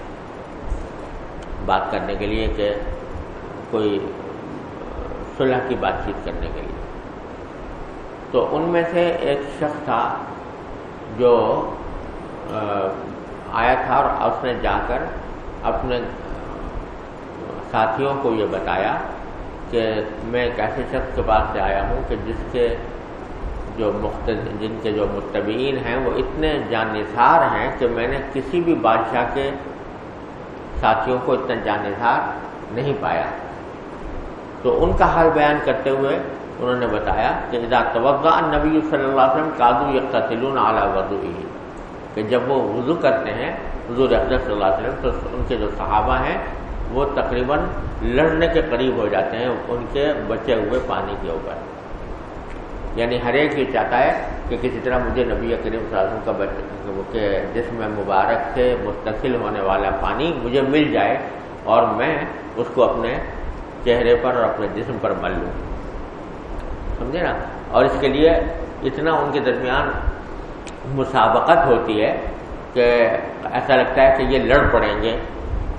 بات کرنے کے لیے کہ کوئی صلح کی بات چیت کرنے کے لیے۔ تو ان میں سے ایک شخص تھا جو آیا تھا اور اس نے جا کر اپنے ساتھیوں کو یہ بتایا کہ میں ایک ایسے شخص کے پاس سے آیا ہوں کہ جس کے جو مختلف جن کے جو متبین ہیں وہ اتنے جانثار ہیں کہ میں نے کسی بھی بادشاہ کے ساتھیوں کو اتنا جانظار نہیں پایا۔ تو ان کا حال بیان کرتے ہوئے انہوں نے بتایا کہ اذا توقع نبی صلی اللہ علیہ وسلم کادو یکتلون اعلیٰ وضو کہ جب وہ وضو کرتے ہیں، حضور اقدر صلی اللہ علیہ وسلم، تو ان کے جو صحابہ ہیں، وہ تقریباً لڑنے کے قریب ہو جاتے ہیں، ان کے بچے ہوئے پانی کے اوپر۔ یعنی ہر ایک یہ چاہتا ہے کہ کسی طرح مجھے نبی کریم صلی اللہ علیہ وسلم کا جسم مبارک سے متصل ہونے والا پانی مجھے مل جائے اور میں اس کو اپنے چہرے پر اور اپنے جسم پر مل لوں۔ سمجھے نا؟ اور اس کے لیے اتنا ان کے درمیان مسابقت ہوتی ہے کہ ایسا لگتا ہے کہ یہ لڑ پڑیں گے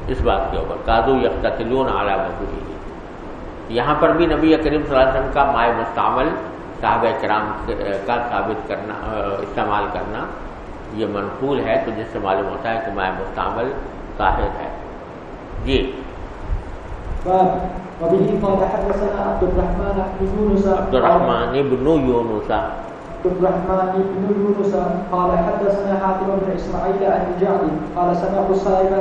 اس بات کے اوپر۔ کادو یکتلون اعلیٰ بہو یہاں پر بھی نبی کریم صلی اللہ علیہ وسلم کا مائع مستعمل صحابہ کرام کا ثابت کرنا استعمال کرنا یہ منقول ہے تو جس سے معلوم ہوتا ہے کہ مائع مستعمل طاہر ہے۔ جی۔ عبد الرحمان ابن یونسا عبد الرحمن بن يونس قال حدثنا حاتم بن اسماعيل عن الجعد قال سمعت صاحب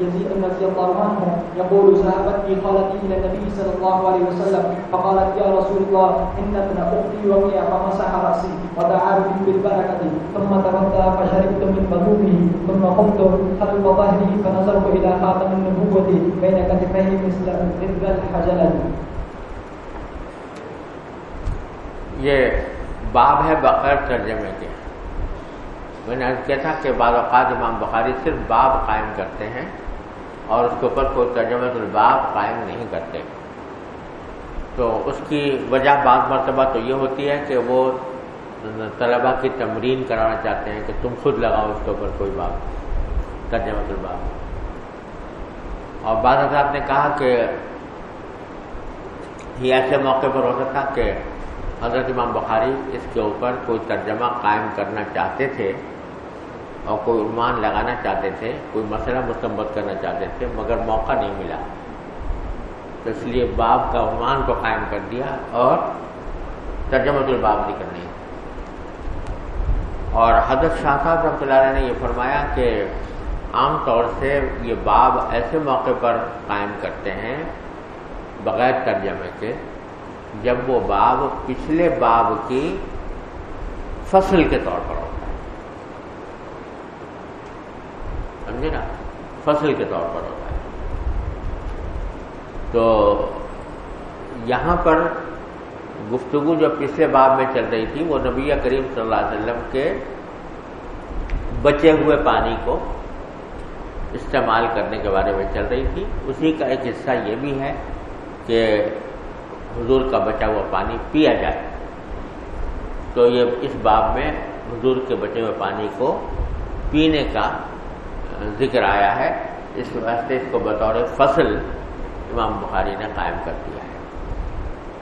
يزيد رضي الله عنه يقول ذهبت بي خالتي الى النبي صلى الله عليه وسلم فقالت يا رسول الله ان ابن اختي وقع فمسح راسي ودعا بي بالبركه ثم توضا فشربت من بطونه ثم قمت خلف ظهري فنظرت الى خاتم النبوه بين كتفيه مثل مثل الحجله یہ باب ہے بغیر ترجمے کے۔ میں نے کیا تھا کہ بعض اوقات امام بخاری صرف باب قائم کرتے ہیں اور اس کے اوپر کوئی ترجمہ الباب قائم نہیں کرتے۔ تو اس کی وجہ بعض مرتبہ تو یہ ہوتی ہے کہ وہ طلبا کی تمرین کرانا چاہتے ہیں کہ تم خود لگاؤ اس کے اوپر کوئی بات ترجمہ الباب اور بعض حضرات نے کہا کہ یہ ایسے موقع پر ہوتا تھا کہ حضرت امام بخاری اس کے اوپر کوئی ترجمہ قائم کرنا چاہتے تھے اور کوئی عنوان لگانا چاہتے تھے، کوئی مسئلہ مستمت کرنا چاہتے تھے، مگر موقع نہیں ملا۔ تو اس لیے باب کا عنوان کو قائم کر دیا اور ترجمہ الباب نہیں کرنی اور حضرت شاہ صاحب رحمۃ اللہ علیہ نے یہ فرمایا کہ عام طور سے یہ باب ایسے موقع پر قائم کرتے ہیں بغیر ترجمے کے جب وہ باب پچھلے باب کی فصل کے طور پر ہوتا ہے۔ سمجھے نا؟ فصل کے طور پر ہوتا ہے۔ تو یہاں پر گفتگو جو پچھلے باب میں چل رہی تھی، وہ نبی کریم صلی اللہ علیہ وسلم کے بچے ہوئے پانی کو استعمال کرنے کے بارے میں چل رہی تھی۔ اسی کا ایک حصہ یہ بھی ہے کہ حضور کا بچا ہوا پانی پیا جائے۔ تو یہ اس باب میں حضور کے بچے ہوئے پانی کو پینے کا ذکر آیا ہے۔ اس واسطے اس کو بطور فصل امام بخاری نے قائم کر دیا ہے۔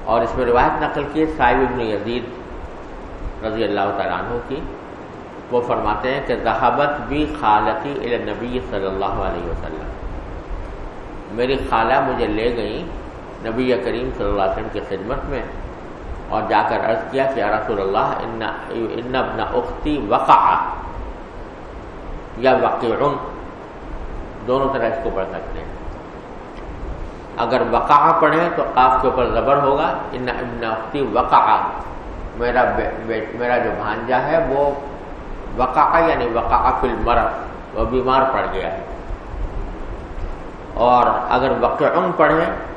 اور اس میں روایت نقل کی صاحب ابن یزید رضی اللہ تعالیٰ عنہ کی۔ وہ فرماتے ہیں کہ ذہابت بھی خالتی نبی صلی اللہ علیہ وسلم۔ میری خالہ مجھے لے گئی نبی کریم صلی اللہ علیہ وسلم کی خدمت میں اور جا کر عرض کیا کہ رسول اللہ، ان ابن اختی وقع، یا وقع دونوں طرح اس کو پڑھ سکتے ہیں۔ اگر وقع پڑھیں تو قاف کے اوپر زبر ہوگا، ان ابن اختی وقع، میرا میرا جو بھانجا ہے وہ وقع یعنی وقع فی المرض، وہ بیمار پڑ گیا ہے۔ اور اگر وقع پڑھیں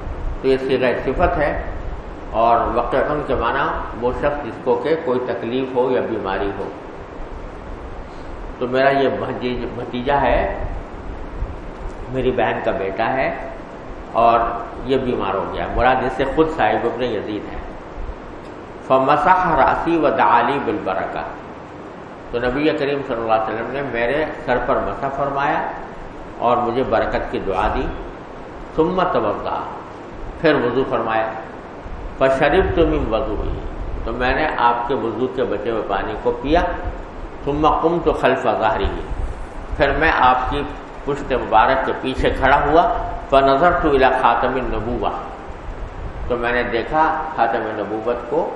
تو یہ سیغ صفت ہے۔ اور وقع کے معنی وہ شخص جس کو کہ کوئی تکلیف ہو یا بیماری ہو۔ تو میرا یہ بھتیجا ہے، میری بہن کا بیٹا ہے اور یہ بیمار ہو گیا۔ مراد اس سے خود صاحب ابن یزید ہے۔ فمسح راسی و دعلی بالبرکہ۔ تو نبی کریم صلی اللہ علیہ وسلم نے میرے سر پر مسا فرمایا اور مجھے برکت کی دعا دی۔ ثم توقع پھر وضو فرمایا فشریف تم وضو ہوئی تو میں نے آپ کے وضو کے بچے ہوئے پانی کو پیا، ثم قم تو خلف ظاہری پھر میں آپ کی پشت مبارک کے پیچھے کھڑا ہوا نظر تو الا خاتم النبوہ تو میں نے دیکھا خاتم نبوت کو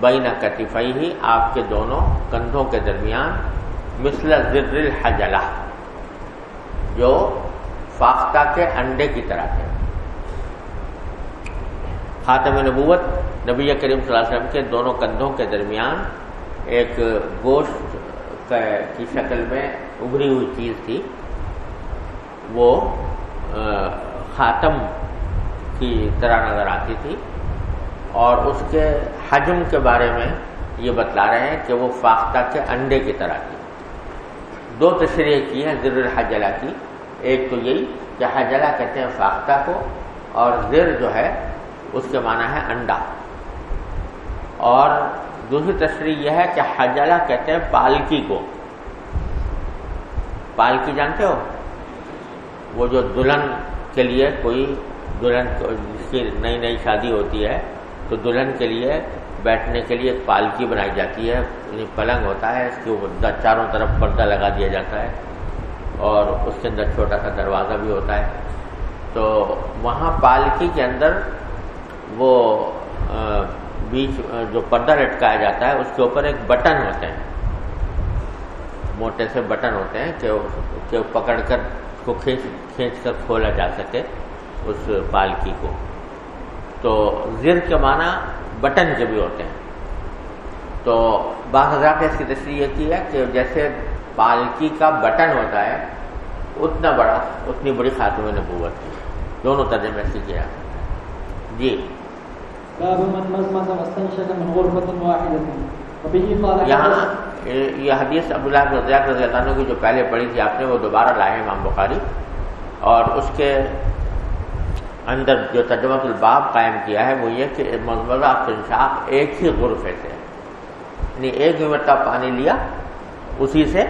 بین کتفئی ہی آپ کے دونوں کندھوں کے درمیان، مثل ذر الحجلہ جو فاختہ کے انڈے کی طرح تھے۔ خاتم نبوت نبی کریم صلی اللہ علیہ وسلم کے دونوں کندھوں کے درمیان ایک گوشت کی شکل میں ابری ہوئی چیز تھی۔ وہ خاتم کی طرح نظر آتی تھی اور اس کے حجم کے بارے میں یہ بتلا رہے ہیں کہ وہ فاختہ کے انڈے کی طرح تھی۔ دو تشریح کی ہیں، زر الحجلہ کی۔ ایک تو یہی کہ حجلہ کہتے ہیں فاختہ کو اور زر جو ہے اس کے معنی ہے انڈا۔ اور دوسری تشریح یہ ہے کہ حجلہ کہتے ہیں پالکی کو۔ پالکی جانتے ہو؟ وہ جو دلہن کے لیے کوئی دلہن جس کی نئی نئی شادی ہوتی ہے، تو دلہن کے لیے بیٹھنے کے لیے ایک پالکی بنائی جاتی ہے۔ یعنی پلنگ ہوتا ہے، اس کے اوپر چاروں طرف پردہ لگا دیا جاتا ہے اور اس کے اندر چھوٹا سا دروازہ بھی ہوتا ہے۔ تو وہاں پالکی کے اندر وہ بیچ جو پردہ لٹکایا جاتا ہے، اس کے اوپر ایک بٹن ہوتے ہیں۔ موٹے سے بٹن ہوتے ہیں کہ پکڑ کر، کو کھینچ کھینچ کر کھولا جا سکے اس پالکی کو۔ تو زر کے معنی بٹن کے بھی ہوتے ہیں۔ تو بعض حضرات نے اس کی تشریح یہ کی ہے کہ جیسے پالکی کا بٹن ہوتا ہے، اتنا بڑا، اتنی بڑی خاتون نبوت ہے۔ دونوں ترجمے سے کیا۔ جی۔ یہاں یہ حدیث عبداللہ رضیات رضی اللہ عنہ کی جو پہلے پڑھی تھی آپ نے وہ دوبارہ لائے امام بخاری۔ اور اس کے اندر جو ترجمت الباب قائم کیا ہے وہ یہ کہ مزمزہ استنشاق ایک ہی غرفے سے یعنی ایک بھی مرتبہ پانی لیا اسی سے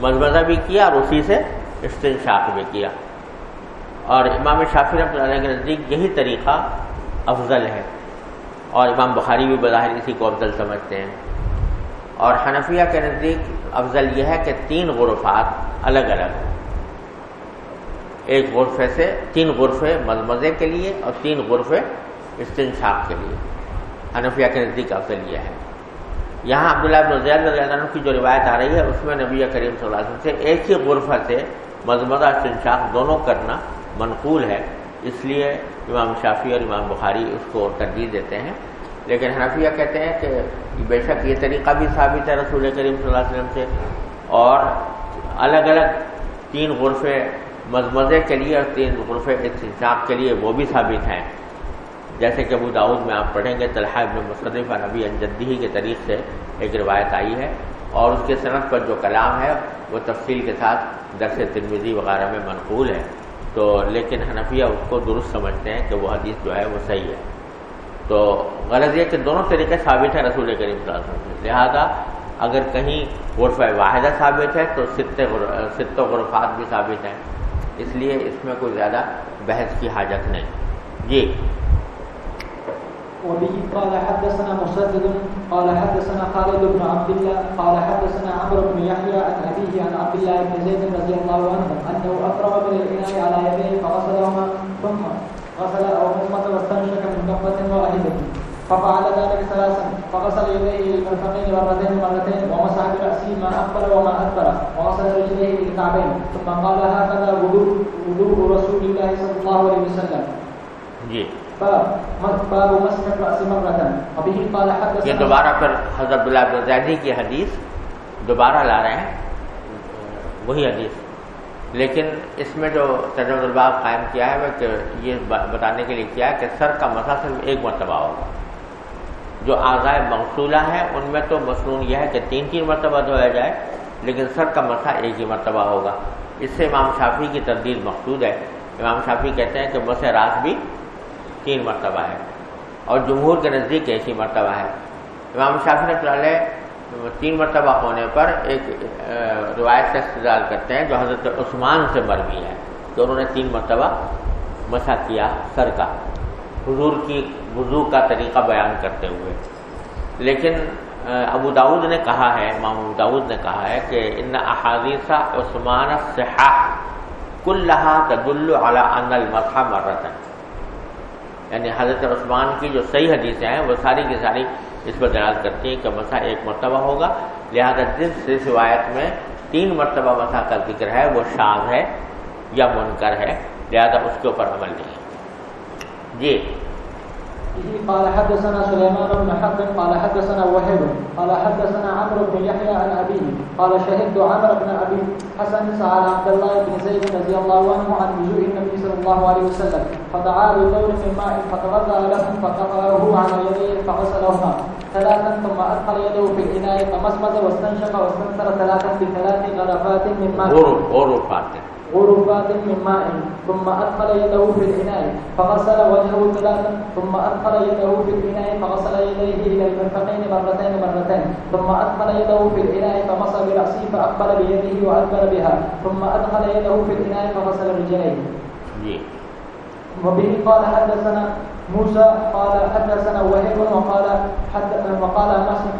مزمزہ بھی کیا اور اسی سے استنشاق بھی کیا۔ اور امام شافی رحمۃ اللہ کے نزدیک یہی طریقہ افضل ہے۔ اور امام بخاری بھی بظاہر اسی کو افضل سمجھتے ہیں۔ اور حنفیہ کے نزدیک افضل یہ ہے کہ تین غرفات الگ الگ۔ ایک غرفے سے تین غرفے مزمزے کے لیے اور تین غرفے استنشاق کے لیے۔ حنفیہ کے نزدیک افضل یہ ہے۔ یہاں عبداللہ بن زید رضی اللہ عنہ کی جو روایت آ رہی ہے، اس میں نبی کریم صلی اللہ علیہ وسلم سے ایک ہی غرفہ سے مزمزہ استنشاق دونوں کرنا منقول ہے۔ اس لیے امام شافی اور امام بخاری اس کو ترجیح دیتے ہیں۔ لیکن حنفیہ کہتے ہیں کہ بے شک یہ طریقہ بھی ثابت ہے رسول کریم صلی اللہ علیہ وسلم سے۔ اور الگ الگ تین غرفے مزمزے کے لیے اور تین غرفے استنشاق کے لیے وہ بھی ثابت ہیں۔ جیسے کہ ابو داود میں آپ پڑھیں گے، طلحہ ابن مصرف نبی انجدی کے طریق سے ایک روایت آئی ہے۔ اور اس کے صنعت پر جو کلام ہے وہ تفصیل کے ساتھ درس ترمیزی وغیرہ میں منقول ہے۔ تو لیکن حنفیہ اس کو درست سمجھتے ہیں کہ وہ حدیث جو ہے وہ صحیح ہے۔ تو غرض یہ کہ دونوں طریقے ثابت ہیں رسول کریم صلی اللہ علیہ وسلم سے اگر کہیں غرف واحدہ ثابت ہے تو ست و غرفات بھی ثابت ہیں۔ اس لیے اس میں کوئی زیادہ بحث کی حاجت نہیں۔ جی۔ وبه قال حدثنا مسدد، قال حدثنا خالد بن عبد الله، قال حدثنا عمرو بن يحيى عن ابيه عن عبد الله بن زيد رضي الله عنه انه افرغ من الاناء على يديه فغسلهما ثم غسل او واستنشق من نقبه واحده ففعل ذلك ثلاثا. فغسل يديه للمرفقين مرتين مرتين ومسح براسه ما اقبل وما ادبر وغسل رجليه للكعبين ثم قال هكذا وضوء وضوء رسول الله صلى الله عليه وسلم. جی. یہ دوبارہ پھر حضرت اللہ زیدی کی حدیث دوبارہ لا رہے ہیں۔ وہی حدیث۔ لیکن اس میں جو تجربہ الباغ قائم کیا ہے، وہ کہ یہ بتانے کے لیے کیا ہے کہ سر کا مسا صرف ایک مرتبہ ہوگا۔ جو آزائے مقصولہ ہیں، ان میں تو مصنون یہ ہے کہ تین تین مرتبہ دھویا جائے، لیکن سر کا مسا ایک ہی مرتبہ ہوگا۔ اس سے امام شافی کی تردید مقصود ہے۔ امام شافی کہتے ہیں کہ مس رات بھی تین مرتبہ ہے۔ اور جمہور کے نزدیک ایک ہی مرتبہ ہے۔ امام شافی رحمۃ اللہ تین مرتبہ ہونے پر ایک روایت سے استدال کرتے ہیں جو حضرت عثمان سے مربی ہے کہ انہوں نے تین مرتبہ مسا کیا، سر کا۔ حضور کی وضو کا طریقہ بیان کرتے ہوئے۔ لیکن ابو داود نے کہا ہے، امام ابو داود نے کہا ہے کہ ان احادیث عثمان صحاح کل لہا تدل علی ان المسح مرتن یعنی حضرت عثمان کی جو صحیح حدیثیں ہیں، وہ ساری کی ساری اس پر دراز کرتی ہیں کہ مسا ایک مرتبہ ہوگا۔ لہذا جس جس روایت میں تین مرتبہ مسا کا ذکر ہے، وہ شاز ہے یا منکر ہے۔ لہذا اس کے اوپر عمل نہیں۔ ہے جی۔ قال حدثنا سليمان بن حرب، قال حدثنا وهب، قال حدثنا عمرو بن يحيى عن ابيه قال شهدت عمرو بن ابي حسن سال عبد الله بن زيد رضي الله عنه عن وجوه النبي صلى الله عليه وسلم، فدعا بدور من ماء فتوضا لهم فكفره على يديه فغسلهما ثلاثا ثم ادخل يده في الاناء فمسمد واستنشق واستنثر ثلاثا بثلاث غرفات من ماء. غرفات. غرفات من ماء ثم أدخل يده في الإناء فغسل وجهه ثلاثا ثم أدخل يده في الإناء فغسل يديه إلى المرفقين مرتين مرتين ثم أدخل يده في الإناء فمصى برأسه فأقبل بيده وأدبر بها ثم أدخل يده في الإناء فغسل رجليه. وبه قال حدثنا موسى قال حدثنا وهب وقال حد وقال مسح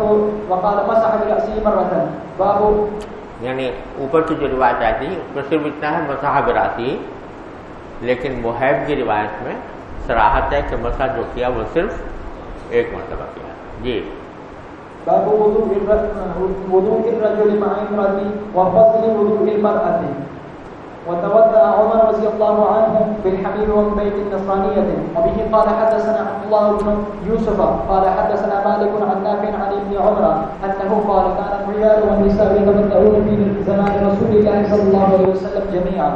وقال مسح برأسه مرة. باب یعنی اوپر کی جو روایت آئی تھی اس میں صرف اتنا ہے مساح براتی لیکن محیب کی روایت میں سراہت ہے کہ مسا جو کیا، وہ صرف ایک مرتبہ کیا۔ جی۔ باب وضوء الرجل مع امرأته وفصل وضوء المرأة وتوضا عمر رضي الله عنه بالحمير ومن بيت النصرانية. وبه قال حدثنا عبد الله بن يوسف، قال حدثنا مالك عن نافع عن ابن عمر انه قال كان الرجال والنساء يتمتعون في زمان رسول الله صلى الله عليه وسلم جميعا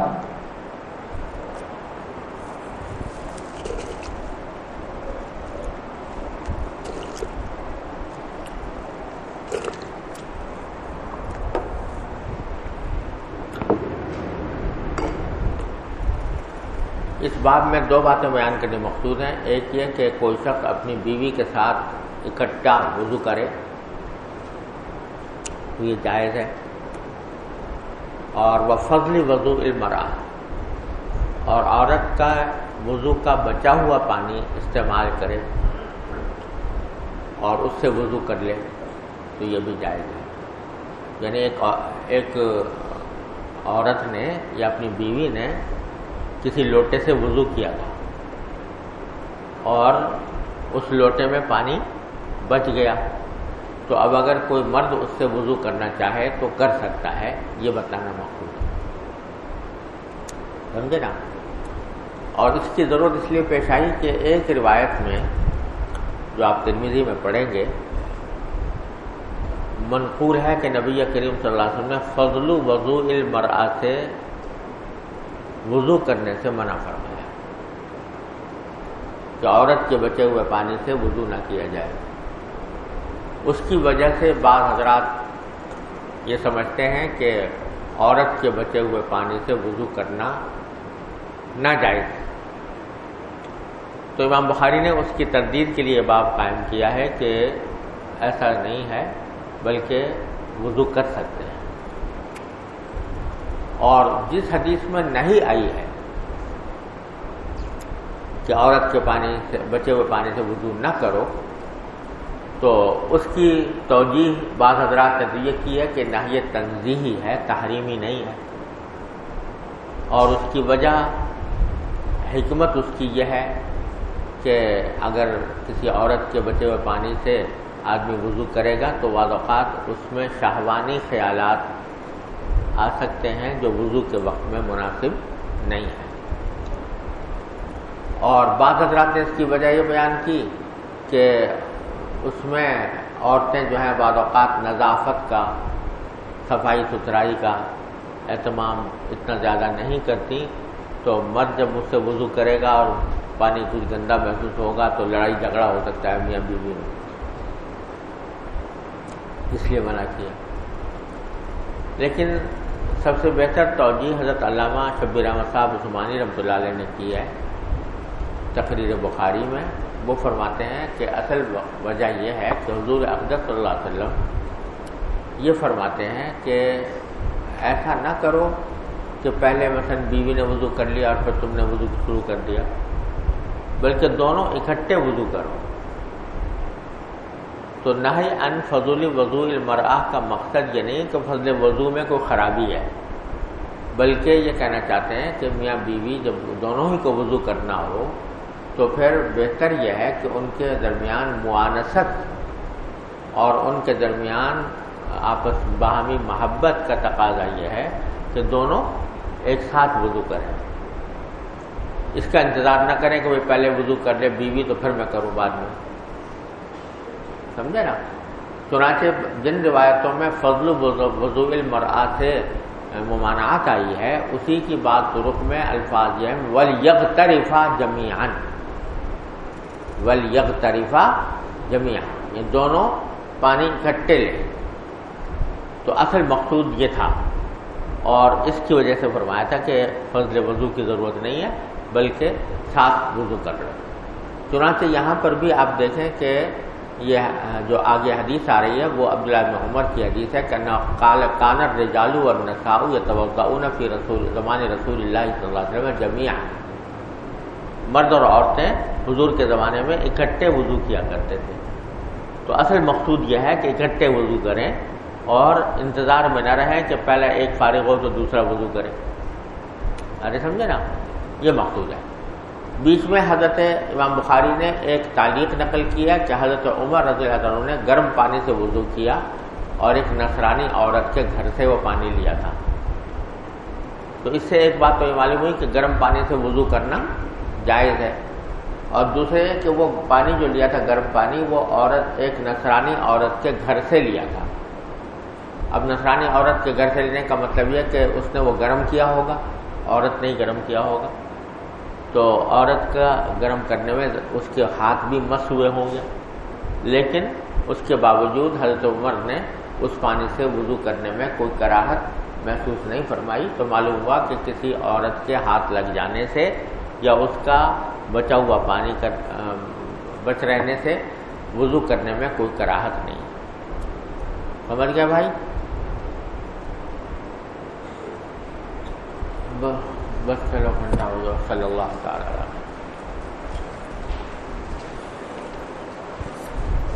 اس باب میں دو باتیں بیان کرنے مقصود ہیں۔ ایک یہ کہ کوئی شخص اپنی بیوی کے ساتھ اکٹھا وضو کرے، تو یہ جائز ہے۔ اور وہ فضلی وضو المرا اور عورت کا وضو کا بچا ہوا پانی استعمال کرے اور اس سے وضو کر لے، تو یہ بھی جائز ہے۔ یعنی ایک ایک عورت نے یا اپنی بیوی نے کسی لوٹے سے وضو کیا تھا اور اس لوٹے میں پانی بچ گیا تو اب اگر کوئی مرد اس سے وضو کرنا چاہے تو کر سکتا ہے، یہ بتانا مقصود ہے۔ سمجھے نا؟ اور اس کی ضرورت اس لیے پیش آئی کہ ایک روایت میں جو آپ ترمیزی میں پڑھیں گے منقور ہے کہ نبی کریم صلی اللہ علیہ وسلم نے فضل وضو المرا سے وضو کرنے سے منع فرمایا۔ کہ عورت کے بچے ہوئے پانی سے وضو نہ کیا جائے۔ اس کی وجہ سے بعض حضرات یہ سمجھتے ہیں کہ عورت کے بچے ہوئے پانی سے وضو کرنا ناجائز تو امام بخاری نے اس کی تردید کے لیے باب قائم کیا ہے کہ ایسا نہیں ہے، بلکہ وضو کر سکتے ہیں۔ اور جس حدیث میں نہیں آئی ہے کہ عورت کے پانی سے بچے ہوئے پانی سے وضو نہ کرو، تو اس کی توجہ بعض حضرات نے یہ کی ہے کہ نہ یہ تنظیحی ہے، تحریمی نہیں ہے۔ اور اس کی وجہ، حکمت اس کی یہ ہے کہ اگر کسی عورت کے بچے ہوئے پانی سے آدمی وضو کرے گا تو بعض اوقات اس میں شہوانی خیالات آ سکتے ہیں جو وضو کے وقت میں مناسب نہیں ہے اور بعض حضرات نے اس کی وجہ یہ بیان کی کہ اس میں عورتیں جو ہیں بعض اوقات نظافت کا، صفائی ستھرائی کا اہتمام اتنا زیادہ نہیں کرتی، تو مرد جب مجھ سے وضو کرے گا اور پانی کچھ گندا محسوس ہوگا تو لڑائی جھگڑا ہو سکتا ہے، میاں بیوی میں۔ اس لیے منع کیا۔ لیکن سب سے بہتر توجہ حضرت علامہ شبیر احمد صاحب عثمانی رحمۃ اللہ علیہ نے کی ہے۔ تقریر بخاری میں وہ فرماتے ہیں کہ اصل وجہ یہ ہے کہ حضور اقدت صلی اللہ علیہ وسلم یہ فرماتے ہیں کہ ایسا نہ کرو کہ پہلے مثلا بیوی نے وضو کر لیا اور پھر تم نے وضو شروع کر دیا، بلکہ دونوں اکٹھے وضو کرو۔ تو نہ ہی ان فضول وضو المرآ کا مقصد یہ نہیں کہ فضل وضو میں کوئی خرابی ہے، بلکہ یہ کہنا چاہتے ہیں کہ میاں بیوی جب دونوں ہی کو وضو کرنا ہو، تو پھر بہتر یہ ہے کہ ان کے درمیان معانست اور ان کے درمیان آپس باہمی محبت کا تقاضا یہ ہے کہ دونوں ایک ساتھ وضو کریں۔ اس کا انتظار نہ کریں کہ وہ پہلے وضو کر لے، بیوی تو پھر میں کروں بعد میں۔ سمجھے نا؟ چنانچہ جن روایتوں میں فضل وضو المرآ سے ممانعت آئی ہے، اسی کی بات ترک میں الفاظ یہ ول یگ طریفہ جمیان ول یگ طریفہ جمیان یہ دونوں پانی اکٹھے لے تو اصل مقصود یہ تھا۔ اور اس کی وجہ سے فرمایا تھا کہ فضل وضو کی ضرورت نہیں ہے، بلکہ ساتھ وضو کر رہے چنانچہ یہاں پر بھی آپ دیکھیں کہ یہ جو آگے حدیث آ رہی ہے، وہ عبداللہ بن عمر کی حدیث ہے کانر رجالو اور نساؤ یا توقع فی رسول، زمان رسول اللہ صلی اللہ علیہ وسلم جمیا مرد اور عورتیں حضور کے زمانے میں اکٹھے وضو کیا کرتے تھے۔ تو اصل مقصود یہ ہے کہ اکٹھے وضو کریں اور انتظار میں نہ رہیں کہ پہلے ایک فارغ ہو تو دوسرا وضو کرے۔ ارے، سمجھے نا؟ یہ مقصود ہے۔ بیچ میں حضرت امام بخاری نے ایک تعلیق نقل کیا کہ حضرت عمر رضی اللہ عنہ نے گرم پانی سے وضو کیا اور ایک نصرانی عورت کے گھر سے وہ پانی لیا تھا۔ تو اس سے ایک بات تو یہ معلوم ہوئی کہ گرم پانی سے وضو کرنا جائز ہے۔ اور دوسرے کہ وہ پانی جو لیا تھا، گرم پانی، وہ عورت، ایک نصرانی عورت کے گھر سے لیا تھا۔ اب نصرانی عورت کے گھر سے لینے کا مطلب یہ کہ اس نے وہ گرم کیا ہوگا، عورت نے ہی گرم کیا ہوگا۔ تو عورت کا گرم کرنے میں اس کے ہاتھ بھی مس ہوئے ہوں گے۔ لیکن اس کے باوجود حضرت عمر نے اس پانی سے وضو کرنے میں کوئی کراہت محسوس نہیں فرمائی تو معلوم ہوا کہ کسی عورت کے ہاتھ لگ جانے سے یا اس کا بچا ہوا پانی کر بچ رہنے سے وضو کرنے میں کوئی کراہت نہیں۔ سمجھ گیا بھائی؟ بس چلو ٹھنڈا ہو جاؤ صلی اللہ تعالیٰ